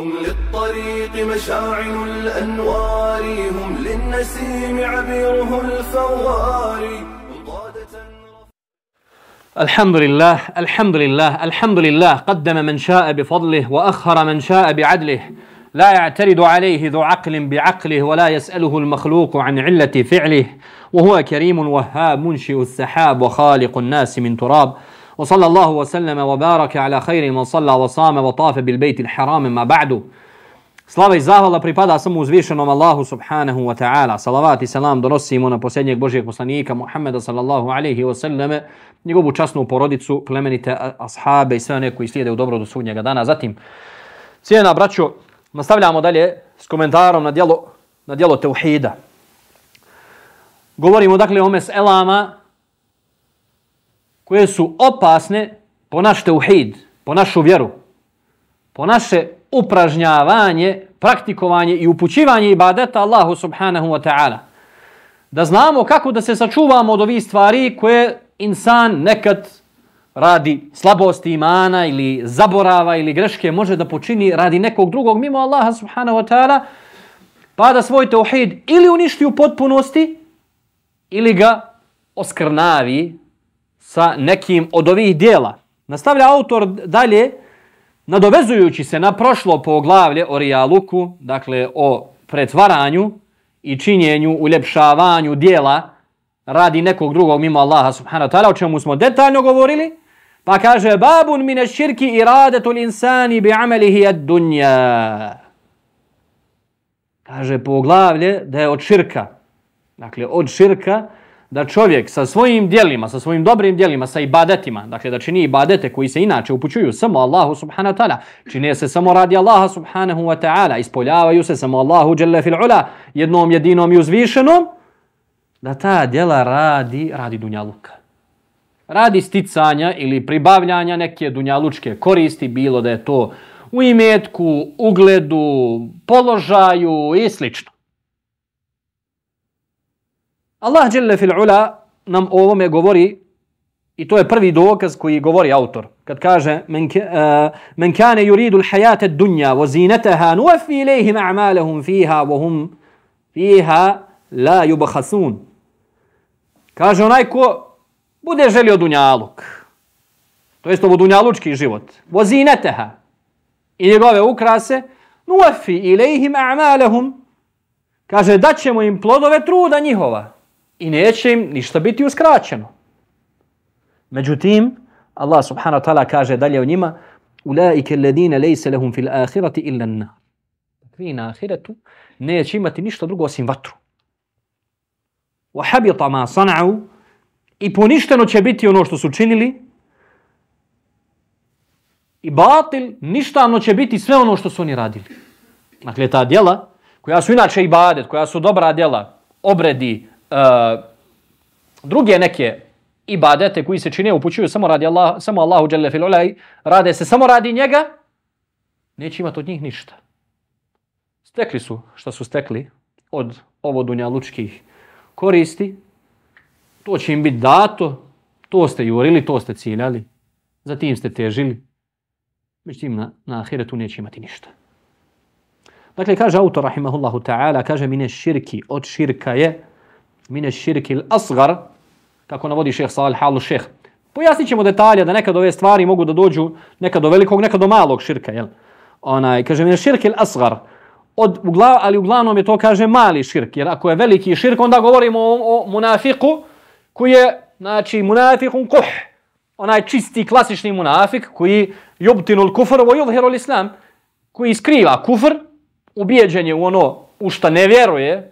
هم للطريق مشاعل الأنوار هم للنسيم عبيره الفوار. الحمد لله الحمد لله الحمد لله قدم من شاء بفضله وأخر من شاء بعدله. لا يعترض عليه ذو عقل بعقله ولا يسأله المخلوق عن علة فعله. وهو كريم وهاب منشئ السحاب وخالق الناس من تراب. وصلى الله وسلم وبارك على خير من صلى وصام وطاف بالبيت الحرام ما بعد Slava i zahvala pripada samo uzvišenom Allahu subhanahu wa ta'ala. Salavat i salam donosimo na posljednjeg Božijeg poslanika Muhammeda sallallahu alaihi wa sallame, njegovu časnu porodicu, plemenite ashabe i sve one koji slijede u dobro do sudnjega dana. Zatim, cijena braćo, nastavljamo dalje s komentarom na dijelo, na dijelo teuhida. Govorimo dakle o meselama koje su opasne po naš teuhid, po našu vjeru, po naše upražnjavanje, praktikovanje i upućivanje ibadeta Allahu subhanahu wa ta'ala. Da znamo kako da se sačuvamo od ovih stvari koje insan nekad radi slabosti imana ili zaborava ili greške može da počini radi nekog drugog mimo Allaha subhanahu wa ta'ala pa da svoj teuhid ili uništi u potpunosti ili ga oskrnavi sa nekim od ovih dijela. Nastavlja autor dalje nadovezujući se na prošlo poglavlje o rijaluku, dakle o pretvaranju i činjenju, uljepšavanju dijela radi nekog drugog mimo Allaha subhanahu wa ta'ala, o čemu smo detaljno govorili, pa kaže babun mine širki iradetul insani bi amelihi ad dunja. Kaže poglavlje da je od širka, dakle od širka, da čovjek sa svojim dijelima, sa svojim dobrim dijelima, sa ibadetima, dakle da čini ibadete koji se inače upućuju samo Allahu subhanahu wa ta'ala, čine se samo radi Allaha subhanahu wa ta'ala, ispoljavaju se samo Allahu jalla fil ula, jednom jedinom i uzvišenom, da ta djela radi, radi dunjaluka. Radi sticanja ili pribavljanja neke dunjalučke koristi, bilo da je to u imetku, ugledu, položaju i slično. Allah dželle fil ula nam o ovome govori i to je prvi dokaz koji govori autor. Kad kaže men, uh, men kane yuridu l-hajate dunja wa zinataha nuafi ilihim a'malahum fiha wa hum fiha la yubkhasun Kaže onaj ko bude želio dunjaluk. To jest ovo dunjalučki život. Wa zinataha. I njegove ukrase nuafi ilihim a'malahum. Kaže da ćemo im plodove truda njihova i neće im ništa biti uskraćeno. Međutim, Allah subhanahu wa ta'ala kaže dalje o njima Ulaike alladine lejse lehum fil ahirati illa na. Takvi na ahiretu neće imati ništa drugo osim vatru. Wa habita ma sana'u i poništeno će biti ono što su činili i batil ništavno će biti sve ono što su oni radili. Dakle, ta djela koja su inače ibadet, koja su dobra djela, obredi, Eh, druge neke ibadete koji se čine upućuju samo radi Allah, samo Allahu dželle fil ulai, rade se samo radi njega, neće imati od njih ništa. Stekli su što su stekli od ovo dunjalučkih koristi, to će im biti dato, to ste jurili, to ste ciljali, zatim ste težili, međutim na, na ahiretu neće imati ništa. Dakle, kaže autor, rahimahullahu ta'ala, kaže mine širki, od širka je, mine širkil asgar, kako navodi šeh Salih Halu šeh. Pojasnit ćemo detalje da nekad ove stvari mogu da dođu nekad do velikog, nekad do malog širka. Jel? Onaj, kaže mine širkil asgar, od, ugla, ali uglavnom je to kaže mali širk, jer ako je veliki širk, onda govorimo o, o munafiku, koji je, znači, munafikun kuh, onaj čisti, klasični munafik, koji jubtinul kufr, vo yudhirul islam, koji skriva kufr, ubijeđen je u ono u šta ne vjeruje,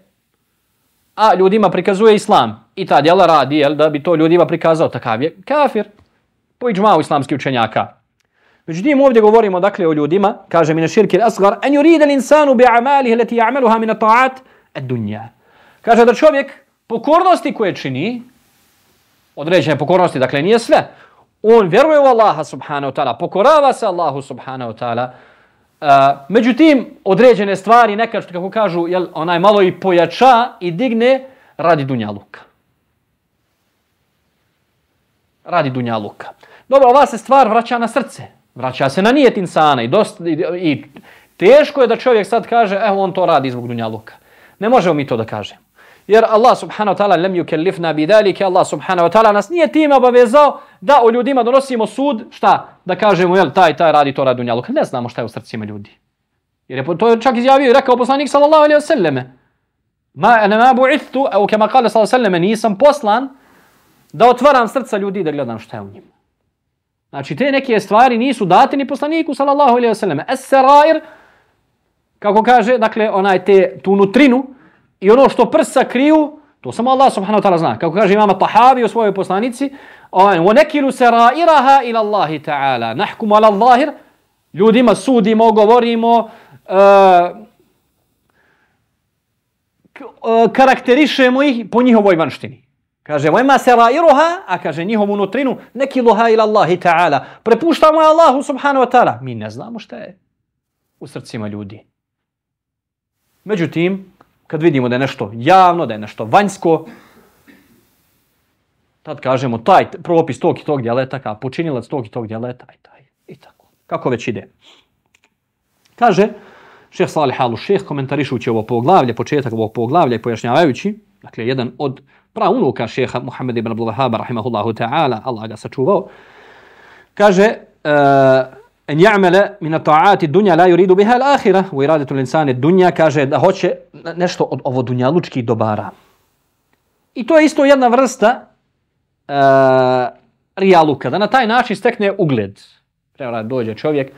a ljudima prikazuje islam. I ta djela radi jel, da bi to ljudima prikazao. Takav je kafir. Po iđmao islamski učenjaka. Međutim, ovdje govorimo dakle o ljudima, kaže mi na širki asgar, en yurida l'insanu bi amalihi leti ya'maluha min ta'at ad dunja. Kaže da čovjek pokornosti koje čini, određene pokornosti, dakle nije sve, on vjeruje u Allaha subhanahu wa ta'ala, pokorava se Allahu subhanahu wa ta'ala, Uh, međutim, određene stvari nekad, što kako kažu, jel, onaj malo i pojača i digne radi dunja luka. Radi dunja luka. Dobro, ova se stvar vraća na srce. Vraća se na nijet insana i, dosta, i, i Teško je da čovjek sad kaže, evo on to radi zbog dunjaluka. Ne možemo mi to da kažemo. Jer Allah subhanahu wa ta'ala lem yukellifna bidalike, Allah subhanahu wa ta'ala nas nije tim obavezao da o ljudima donosimo sud, šta? Da kažemo, jel, taj, taj radi to radi njalu. Ne znamo šta je u srcima ljudi. Jer je to je čak izjavio i rekao poslanik sallallahu alaihi wa sallame. Ma, ne ma bu'ithtu, evo kema kale sallallahu alaihi wa sallame, nisam poslan da otvaram srca ljudi da gledam šta je u njima. Znači, te neke stvari nisu date ni poslaniku, sallallahu alaihi wa sallam. Es-serair, kako kaže, dakle, onaj te, tu nutrinu, i ono što prsa kriju, to samo Allah subhanahu wa ta'ala zna. Kako kaže imama Tahavi u svojoj poslanici, وَنَكِلُ سَرَائِرَهَا إِلَى اللَّهِ تَعَالَى نَحْكُمُ عَلَى الظَّاهِرِ Ljudima sudimo, govorimo, uh, karakterišemo ih po njihovoj vanštini. Kaže, vajma serairuha, a kaže njihovu nutrinu, neki luha ila Allahi ta'ala. Prepuštamo je Allahu subhanahu wa ta'ala. Mi ne znamo šta je u srcima ljudi. Međutim, kad vidimo da je nešto javno, da je nešto vanjsko, tad kažemo taj propis tog i tog djeletaka, počinilac tog i tog djeleta, i taj, i tako. Kako već ide. Kaže, šeh Salih Alu šeh, komentarišući ovo poglavlje, početak ovog poglavlja i pojašnjavajući, dakle, jedan od pra unuka šeha Muhammed ibn Abdul Wahhab rahimahullahu ta'ala, Allah ga sačuvao, kaže eh, en ya'mala min ta'ati dunya la yuridu biha al-akhirah u iradetu l'insane dunja dunya kaže da hoće nešto od ovo dunjalučkih dobara. I to je isto jedna vrsta Eh, rijaluka, da na taj način stekne ugled. Treba dođe čovjek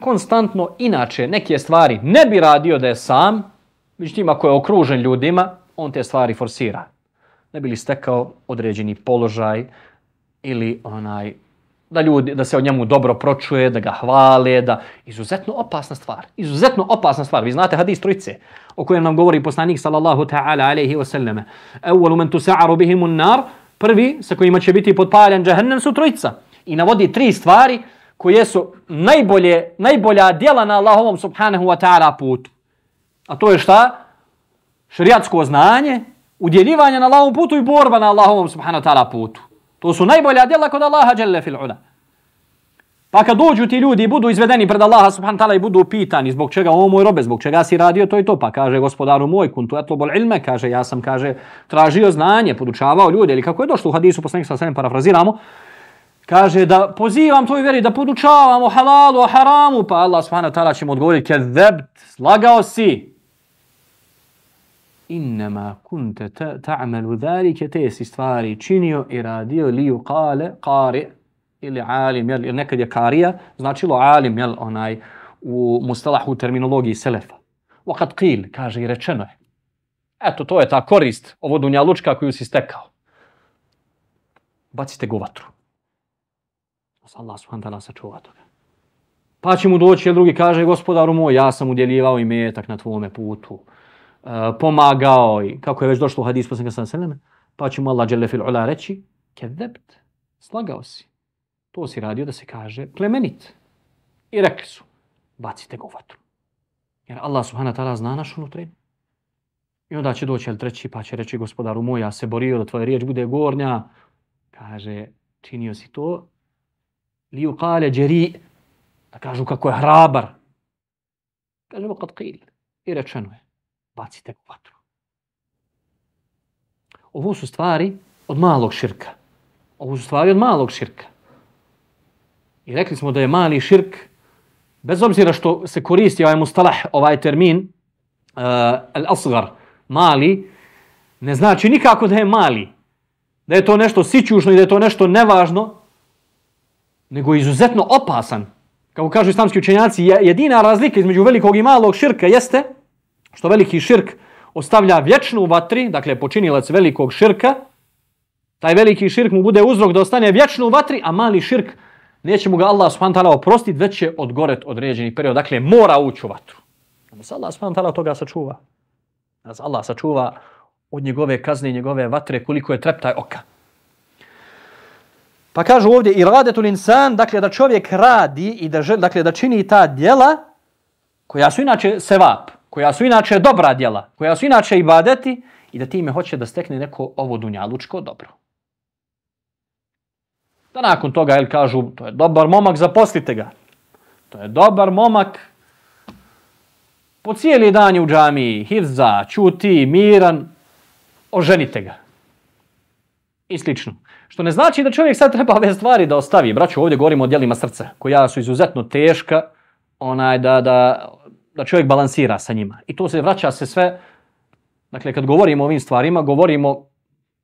konstantno inače neke stvari ne bi radio da je sam, međutim ako je okružen ljudima, on te stvari forsira. Ne bi li stekao određeni položaj ili onaj da ljudi da se o njemu dobro pročuje, da ga hvale, da izuzetno opasna stvar. Izuzetno opasna stvar. Vi znate hadis trojice o kojem nam govori poslanik sallallahu ta'ala alejhi ve selleme. Awwalu man tus'aru bihim an-nar, prvi sa kojima će biti potpaljan džehennem su trojica. I navodi tri stvari koje su najbolje najbolja djela na Allahovom subhanahu wa ta'ala putu. A to je šta? šerijatsko znanje, udjeljivanje na Allahovom putu i borba na Allahovom subhanahu wa ta'ala putu. To su najbolja djela kod Allaha jalla fil ula. Pa kad dođu ti ljudi i budu izvedeni pred Allaha subhanahu wa ta'ala i budu pitani zbog čega ovo moj robe, zbog čega si radio to i to, pa kaže gospodaru moj, kuntu etlobol ilme, kaže ja sam, kaže, tražio znanje, podučavao ljude, ili kako je došlo u hadisu, poslanik sa svem parafraziramo, kaže da pozivam tvoj veri da podučavamo halalu, haramu, pa Allah subhanahu wa ta'ala će mu odgovoriti, kezebt, slagao si, innama kunte ta'malu dhalike te si stvari činio i radio li qale qari ili alim jel nekad je karija značilo alim jel onaj u mustalahu terminologiji selefa. Waqad qil kaže i rečeno je. Eto to je ta korist ovo dunjalučka koju si stekao. Bacite go vatru. Allah subhanahu wa ta'ala sačuva toga. Pa će mu doći, jel drugi kaže, gospodaru moj, ja sam udjeljivao i metak na tvome putu. e, pomagao i kako je već došlo u hadis poslanika sallallahu alejhi ve pa će mu Allah dželle fil ula reći kezebt slagao si to si radio da se kaže plemenit. I rekli su bacite ga u vatru. Jer Allah subhanahu wa ta'ala zna našu unutrinu i onda će doći treći pa će reći gospodaru moj ja se borio da tvoja riječ bude gornja. Kaže činio si to. Li uqale jari da kažu kako je hrabar. Kaže mu kad qil. I rečeno je bacite u vatru. Ovo su stvari od malog širka. Ovo su stvari od malog širka. I rekli smo da je mali širk, bez obzira što se koristi ovaj mustalah, ovaj termin, eh, uh, al-asgar, mali, ne znači nikako da je mali. Da je to nešto sićušno i da je to nešto nevažno, nego izuzetno opasan. Kako kažu islamski učenjaci, jedina razlika između velikog i malog širka jeste što veliki širk ostavlja vječnu vatri, dakle počinilac velikog širka, taj veliki širk mu bude uzrok da ostane vječnu vatri, a mali širk neće mu ga Allah subhanahu wa oprostiti, već će odgoret određeni period. Dakle, mora ući u vatru. Da se Allah subhanahu wa toga sačuva. Da se Allah sačuva od njegove kazne i njegove vatre koliko je treptaj oka. Pa kažu ovdje i radetul insan, dakle da čovjek radi i da, žel, dakle, da čini ta djela koja su inače sevap, koja su inače dobra djela, koja su inače ibadeti i da time hoće da stekne neko ovo dunjalučko dobro. Da nakon toga, jel kažu, to je dobar momak, zaposlite ga. To je dobar momak, po cijeli dan je u džamiji, hivza, čuti, miran, oženite ga. I slično. Što ne znači da čovjek sad treba ove stvari da ostavi. Braću, ovdje govorimo o dijelima srca, koja su izuzetno teška, onaj da, da, da čovjek balansira sa njima. I to se vraća se sve, dakle, kad govorimo o ovim stvarima, govorimo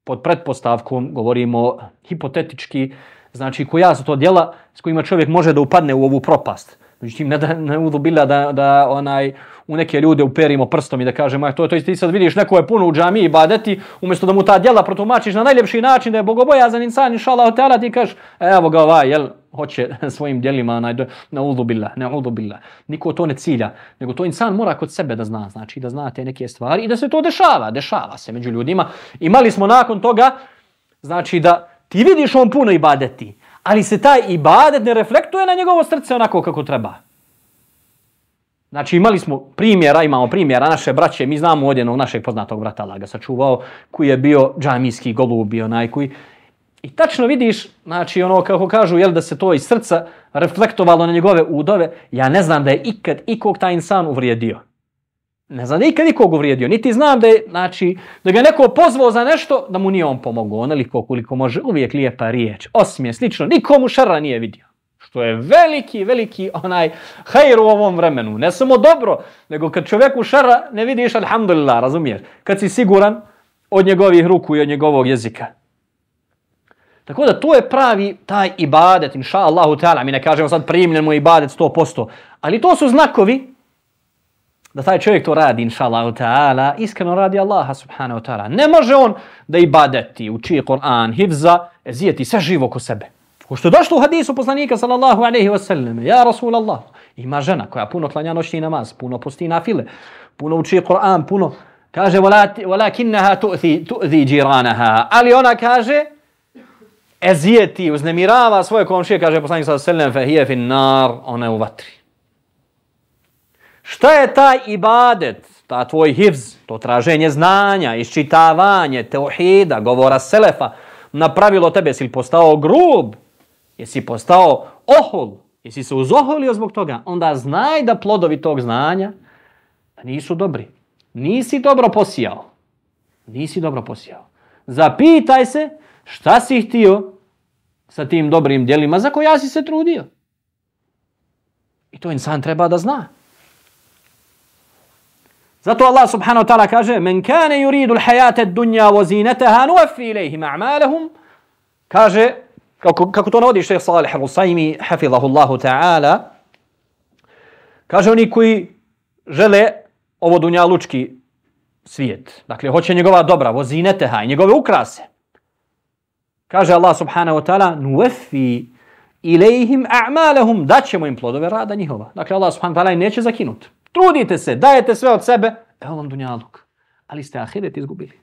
pod pretpostavkom, govorimo hipotetički, znači koja su to djela s kojima čovjek može da upadne u ovu propast. Međutim, ne da ne udubila da, da onaj, u neke ljude uperimo prstom i da kažemo, to, to ti sad vidiš neko je puno u džami i badeti, umjesto da mu ta djela protumačiš na najljepši način, da je bogobojazan insan, inša Allah, teala, ti kažeš, e, evo ga ovaj, jel, hoće svojim djelima, onaj, na udubila, ne udubila. Niko to ne cilja, nego to insan mora kod sebe da zna, znači da zna te neke stvari i da se to dešava, dešava se među ljudima. Imali smo nakon toga, znači da ti vidiš on puno ibadeti, ali se taj ibadet ne reflektuje na njegovo srce onako kako treba. Znači imali smo primjera, imamo primjera naše braće, mi znamo od jednog našeg poznatog brata Laga ga sačuvao, koji je bio džamijski golub, bio onaj koji... I tačno vidiš, znači ono kako kažu, jel da se to iz srca reflektovalo na njegove udove, ja ne znam da je ikad ikog taj insan uvrijedio. Ne znam nikad nikog uvrijedio, niti znam da je, znači, da ga neko pozvao za nešto, da mu nije on pomogao, onoliko koliko može, uvijek lijepa riječ, osmije, slično, nikomu šara nije vidio. Što je veliki, veliki onaj hajr u ovom vremenu. Ne samo dobro, nego kad čovjeku šara ne vidiš, alhamdulillah, razumiješ? Kad si siguran od njegovih ruku i od njegovog jezika. Tako da to je pravi taj ibadet, inša Allahu ta'ala. Mi ne kažemo sad primljen mu ibadet 100%. Ali to su znakovi da taj čovjek to radi, inša Allah, ta'ala. Iskreno radi Allaha subhanahu ta'ala. Ne može on da ibadeti, uči Kur'an, hivza, ezijeti sve živo ko sebe. Ko što je došlo u hadisu poslanika sallallahu alaihi wa sallam, ja Rasulallah, ima žena koja puno klanja noćni namaz, puno posti na file, puno uči Kur'an, puno, kaže, walakinnaha tu'zi, tu'zi džiranaha, ali ona kaže, ezijeti, uznemirava svoje komšije, kaže poslanik sallallahu alaihi wa sallam, fe hije fin nar, ona je u vatri. Šta je taj ibadet, ta tvoj hivz, to traženje znanja, iščitavanje, teohida, govora selefa, napravilo tebe, si postao grub, jesi postao ohol, jesi se uzoholio zbog toga, onda znaj da plodovi tog znanja nisu dobri. Nisi dobro posijao. Nisi dobro posijao. Zapitaj se šta si htio sa tim dobrim dijelima za koja si se trudio. I to insan treba da zna. Zato Allah subhanahu wa ta'ala kaže Men kane yuridu l'hajate dunja wa nuafi ilaihim a'malahum kaže kako, kako to navodi šehr Salih al-Usaymi, hafidhahullahu ta'ala, kaže oni koji žele ovo dunjalučki svijet, dakle, hoće njegova dobra, vozineteha i njegove ukrase, kaže Allah subhanahu wa ta'ala, nuefi ilaihim a'malahum, daćemo im plodove rada njihova. Dakle, Allah subhanahu wa ta'ala neće zakinuti. Trudite se, dajete sve od sebe, evo vam dunjaluk. Ali ste ahiret izgubili.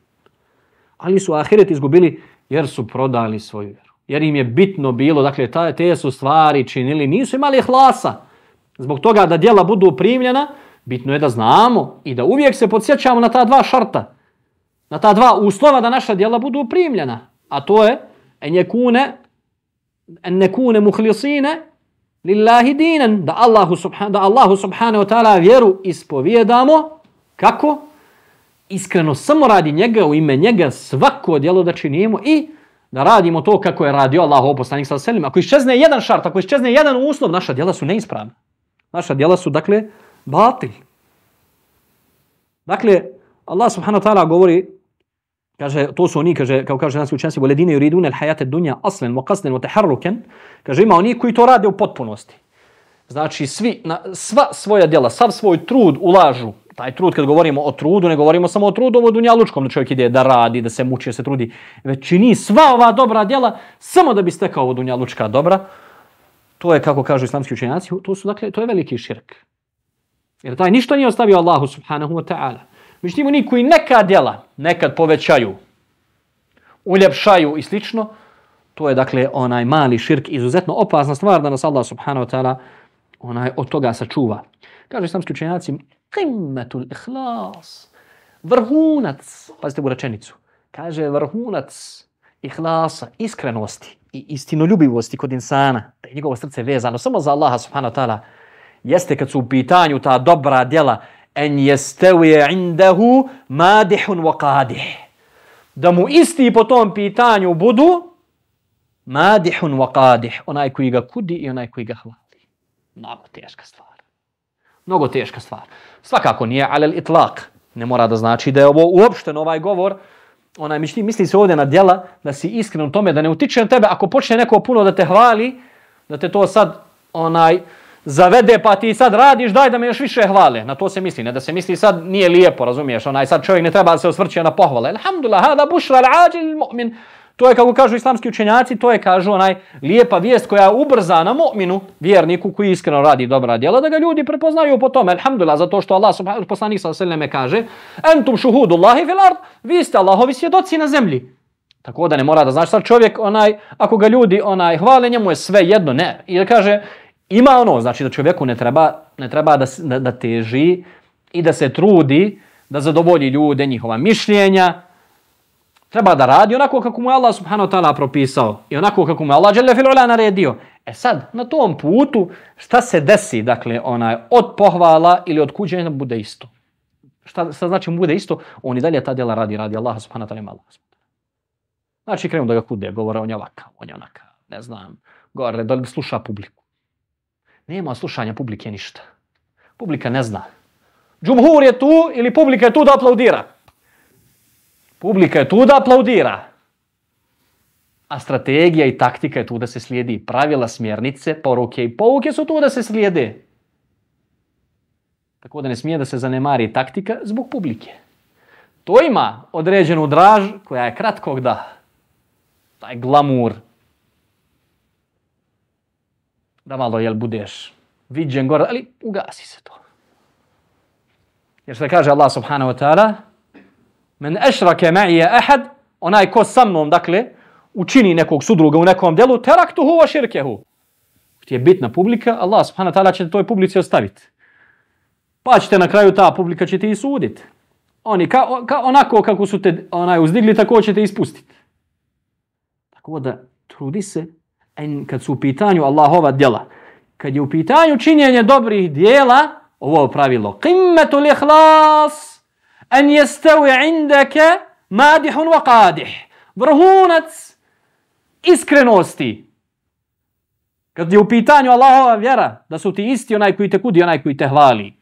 Ali su ahiret izgubili jer su prodali svoju vjeru jer im je bitno bilo, dakle, ta, te su stvari činili, nisu imali hlasa. Zbog toga da dijela budu primljena, bitno je da znamo i da uvijek se podsjećamo na ta dva šarta, na ta dva uslova da naša dijela budu primljena. A to je en jekune, en nekune muhlisine lillahi dinan, da Allahu, subhan, da Allahu subhanahu wa ta'ala vjeru ispovijedamo, kako? Iskreno samo radi njega, u ime njega svako djelo da činimo i da radimo to kako je radio Allah poslanik sa selim. Ako iščezne jedan šart, ako iščezne jedan uslov, naša djela su neispravna. Naša djela su, dakle, batil. Dakle, Allah subhanahu wa ta'ala govori, kaže, to su oni, kaže, kao kaže nas učenci, voledine yuridune l'hajate dunja aslen, wa teharruken, kaže, ima oni koji to rade u potpunosti. Znači, svi, na, sva svoja djela, sav svoj trud ulažu taj trud kad govorimo o trudu, ne govorimo samo o trudu o dunjalučkom, da čovjek ide da radi, da se muči, da se trudi, već čini sva ova dobra djela samo da bi stekao ovo dunjalučka dobra. To je, kako kažu islamski učenjaci, to, su, dakle, to je veliki širk. Jer taj ništa nije ostavio Allahu subhanahu wa ta'ala. Međutim, oni koji neka djela nekad povećaju, uljepšaju i slično, to je dakle onaj mali širk, izuzetno opasna stvar da nas Allah subhanahu wa ta'ala onaj od toga sačuva. Kaže islamski učenjaci, qimmetul ihlas. Vrhunac, pazite u rečenicu, kaže vrhunac ihlasa, iskrenosti i istinoljubivosti kod insana, da je njegovo srce vezano samo za Allaha subhanahu wa ta'ala, jeste kad su u pitanju ta dobra djela en jestevije indahu madihun wa qadih. Da mu isti po tom pitanju budu madihun wa qadih. Onaj koji ga kudi i onaj koji ga hvali. Mnogo teška stvar. Mnogo teška stvar. Svakako nije alel itlak. Ne mora da znači da je ovo uopšten ovaj govor. Onaj misli, misli se ovdje na djela da si iskren u tome, da ne utiče na tebe ako počne neko puno da te hvali, da te to sad onaj zavede pa ti sad radiš, daj da me još više hvale. Na to se misli, ne da se misli sad nije lijepo, razumiješ, onaj sad čovjek ne treba da se osvrće na pohvale. Alhamdulillah, hada bušra al-ađil mu'min. To je kako kažu islamski učenjaci, to je kažu onaj lijepa vijest koja ubrza na mu'minu, vjerniku koji iskreno radi dobra djela, da ga ljudi prepoznaju po tome. Alhamdulillah, zato što Allah subhanahu poslanik sa me kaže: "Entum shuhudullahi fil ard", vi ste Allahovi svjedoci na zemlji. Tako da ne mora da znači sad čovjek onaj ako ga ljudi onaj hvale njemu je sve jedno ne. I kaže ima ono znači da čovjeku ne treba ne treba da da, da teži i da se trudi da zadovolji ljude njihova mišljenja. Treba da radi onako kako mu je Allah subhanahu wa ta'ala propisao i onako kako mu je Allah dželle fil naredio. E sad, na tom putu, šta se desi, dakle, onaj, od pohvala ili od kuđenja bude isto. Šta, šta znači mu bude isto? On i dalje ta djela radi, radi Allah subhanahu wa ta'ala ima Allah. Znači, krenu da ga kude, govore on je ovakav, on je onakav, ne znam, govore da li sluša publiku. Nema slušanja publike ništa. Publika ne zna. Džumhur je tu ili publika je tu da aplaudira? Publika je tu da aplaudira. A strategija i taktika je tu da se slijedi. Pravila, smjernice, poruke i pouke su tu da se slijede. Tako da ne smije da se zanemari taktika zbog publike. To ima određenu draž koja je kratkog da. Taj glamur. Da malo jel budeš viđen gore, ali ugasi se to. Jer što kaže Allah subhanahu wa ta'ala, men ešrake ma'ije ahad, onaj ko sa mnom, dakle, učini nekog sudruga u nekom delu, teraktuhu wa širkehu. Ti je bitna publika, Allah subhanahu wa ta'ala će toj publici ostaviti. Pa ćete na kraju ta publika će ti i suditi. Oni ka, ka, onako kako su te onaj uzdigli, tako će te ispustiti. Tako da trudi se, kad su u pitanju Allahova djela, kad je u pitanju činjenje dobrih djela, ovo je pravilo, qimmetu lihlas, en jestevi indeke madihun wa qadih. Vrhunac iskrenosti. Kad je u pitanju Allahova vjera, da su ti isti onaj koji te kudi, onaj koji te hvali.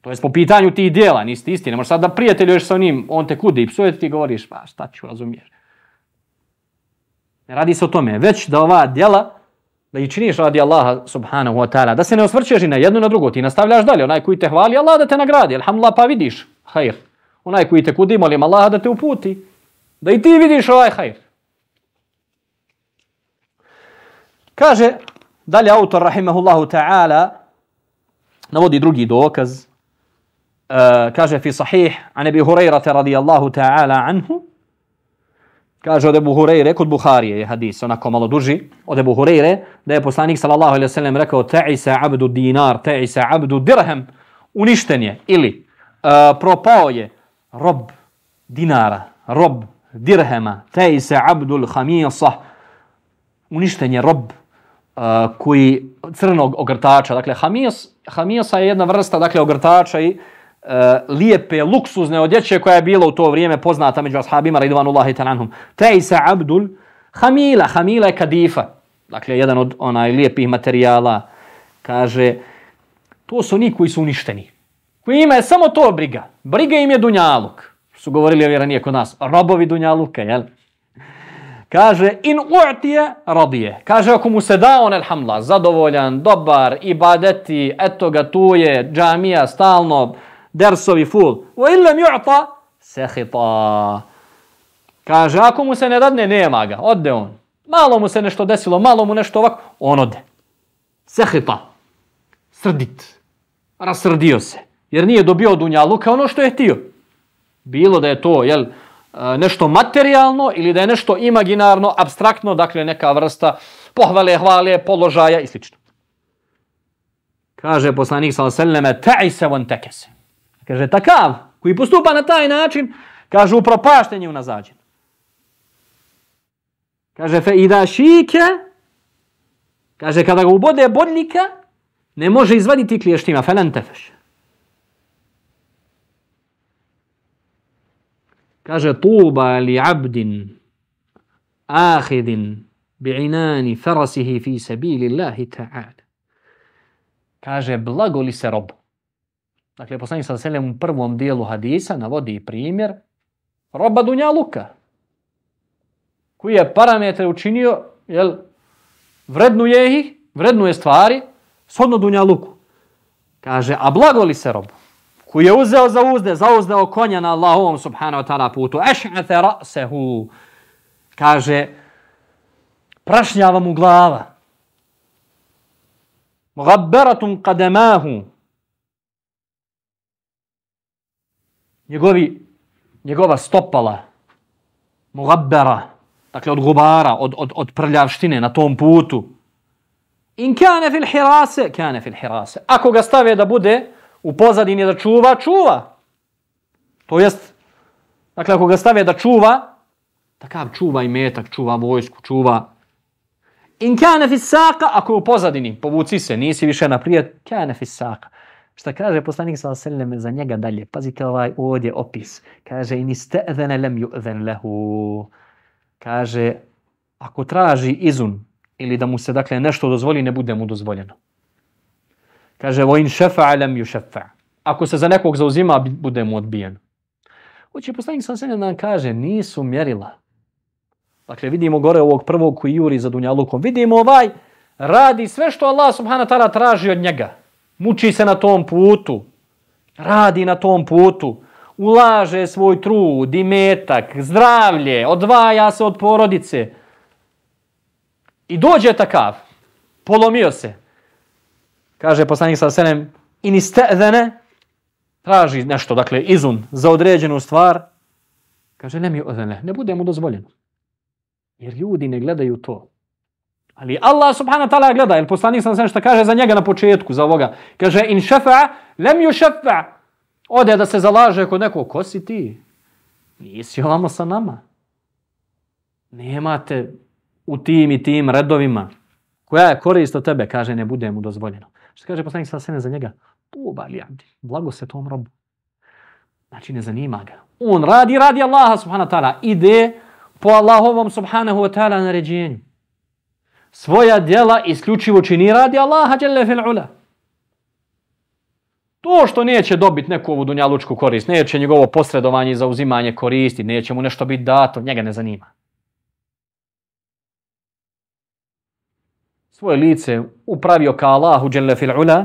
To je po pitanju tih dijela, nisi ti isti. Ne možeš sad da prijateljuješ sa njim, on te kudi i psuje ti govoriš, pa šta ću, razumiješ. Ne radi se o tome, već da ova djela, da ih činiš radi Allaha subhanahu wa ta'ala, da se ne osvrćeš i na jedno na drugo, ti nastavljaš dalje, onaj koji te hvali, Allah da te nagradi, alhamdulillah, pa vidiš, hajr. Onaj koji te kudi, molim Allah da te uputi, da i ti vidiš ovaj hajr. Kaže, dalje autor, rahimahullahu ta'ala, navodi drugi dokaz, uh, kaže fi sahih, an Abi Hurajrata radijallahu ta'ala anhu, kaže od Ebu Hureyre, kod Buharije je hadis, onako malo duži, od Ebu Hureyre, da je poslanik sallallahu alaihi sallam rekao, ta'isa abdu dinar, ta'isa abdu dirhem, uništen je, ili uh, propao je rob dinara, rob dirhema, ta'isa abdu l'hamisa, uništen je rob uh, koji crnog ogrtača, dakle hamis, hamisa je jedna vrsta, dakle ogrtača i uh, Eh, lijepe, luksuzne odjeće koja je bila u to vrijeme poznata među ashabima, radivanullahi talanhum. Tejsa abdul hamila, hamila je kadifa, dakle jedan od onaj lijepih materijala, kaže, to su oni koji su uništeni. Koji ima je samo to briga. Briga im je dunjaluk. Su govorili ovi ranije kod nas. Robovi dunjaluka, jel? Kaže, in u'tije radije. Kaže, ako mu se da on, elhamdulillah, zadovoljan, dobar, ibadeti, eto ga tu je, džamija, stalno, dersovi full. Wa illam yu'ta sakhita. Kaže, ako mu se ne dadne, nema ga. Ode on. Malo mu se nešto desilo, malo mu nešto ovako, on ode. Sehita. Srdit. Rasrdio se. Jer nije dobio dunjaluka ono što je htio. Bilo da je to, jel, e, nešto materijalno ili da je nešto imaginarno, abstraktno, dakle neka vrsta pohvale, hvale, položaja i sl. Kaže poslanik sallallahu alejhi ve selleme ta'isa wa takasa. Kaže, takav koji postupa na taj način, kaže, upropašten je unazađen. Kaže, fe ida šike, kaže, kada ga ubode bodljika, ne može izvaditi kliještima, fe lentefeš. Kaže, tuba li abdin, ahidin, bi'inani farasihi fi sabili Allahi ta'ala. Kaže, blago li se robu? Dakle, poslanik sa selem u prvom dijelu hadisa navodi primjer roba Dunja Luka, koji je parametre učinio, jel, vrednuje ih, vrednuje stvari, shodno Dunja Luku. Kaže, a blago li se robu? Koji je uzeo za uzde, zauzdeo konja na Allahovom subhanahu wa ta'ala putu, eš'ate ra'sehu, kaže, prašnjava mu glava, mugabberatun kademahu, njegovi, njegova stopala, mugabbera, dakle od gubara, od, od, od prljavštine na tom putu. In kane fil hirase, kane fil hirase. Ako ga stave da bude u pozadini da čuva, čuva. To jest, dakle ako ga stave da čuva, takav čuva i metak, čuva vojsku, čuva. In kane fil saka, ako je u pozadini, povuci se, nisi više naprijed, kane fil saka. Šta kaže poslanik sa selem za njega dalje? Pazite ovaj ovdje opis. Kaže in ista'zana lam yu'zan lahu. Kaže ako traži izun ili da mu se dakle nešto dozvoli ne bude mu dozvoljeno. Kaže wa in shafa'a lam yushaffa. Ako se za nekog zauzima bude mu odbijen. Hoće poslanik sa selem nam kaže nisu mjerila. Dakle vidimo gore ovog prvog koji juri za dunjalukom. Vidimo ovaj radi sve što Allah subhanahu wa ta'ala traži od njega muči se na tom putu, radi na tom putu, ulaže svoj trud, imetak, zdravlje, odvaja se od porodice. I dođe takav, polomio se. Kaže poslanik sa senem, in istedene, traži nešto, dakle, izun za određenu stvar. Kaže, ne mi odene, ne bude mu dozvoljeno. Jer ljudi ne gledaju to. Ali Allah subhanahu wa ta'ala gleda, jer poslanik sam sam što kaže za njega na početku, za ovoga. Kaže, in šefa, lem ju šefa. Ode da se zalaže kod nekog, ko si ti? Nisi ovamo sa nama. Nemate u tim i tim redovima. Koja je korist od tebe? Kaže, ne bude mu dozvoljeno. Što kaže poslanik sam sam za njega? Tuba li abdi, blago se tom robu. Znači, ne zanima ga. On radi, radi Allaha subhanahu wa ta'ala. Ide po Allahovom subhanahu wa ta'ala naređenju svoja djela isključivo čini radi Allaha dželle fil ula. To što neće dobiti neku ovu dunjalučku korist, neće njegovo posredovanje za uzimanje koristi, neće mu nešto biti dato, njega ne zanima. Svoje lice upravio ka Allahu dželle fil ula,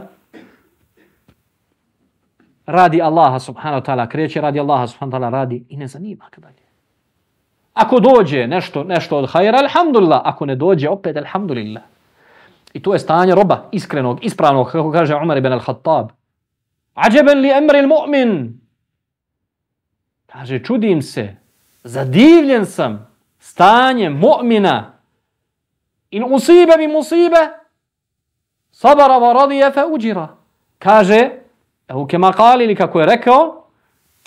radi Allaha subhanahu wa ta'ala, kreće radi Allaha subhanahu wa ta'ala, radi i ne zanima kada je. Ako dođe nešto nešto od hajera, alhamdulillah. Ako ne dođe, opet alhamdulillah. I to je stanje roba iskrenog, ispravnog, kako kaže Umar ibn al-Khattab. Ađeben li emri il-mu'min. Kaže, čudim se, zadivljen sam stanjem mu'mina. In usibe bi musibe, sabara va radije fe uđira. Kaže, evo kema kali ili kako je rekao,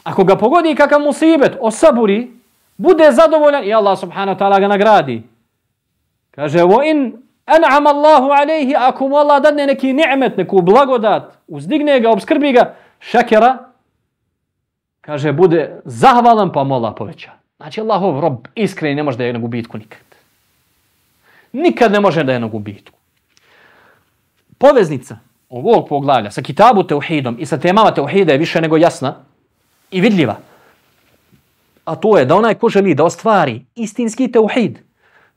ako ga pogodi kakav musibet, osaburi, bude zadovoljan i Allah subhanahu wa ta'ala ga nagradi. Kaže, vo in an'am Allahu alejhi ako mu Allah dadne neki ni'met, neku blagodat, uzdigne ga, obskrbi ga, šakera, kaže, bude zahvalan pa mu Allah poveća. Znači, Allahov rob iskreni ne može da je na gubitku nikad. Nikad ne može da je na gubitku. Poveznica ovog poglavlja sa kitabu teuhidom i sa temama teuhida je više nego jasna i vidljiva a to je da onaj ko želi da ostvari istinski tauhid,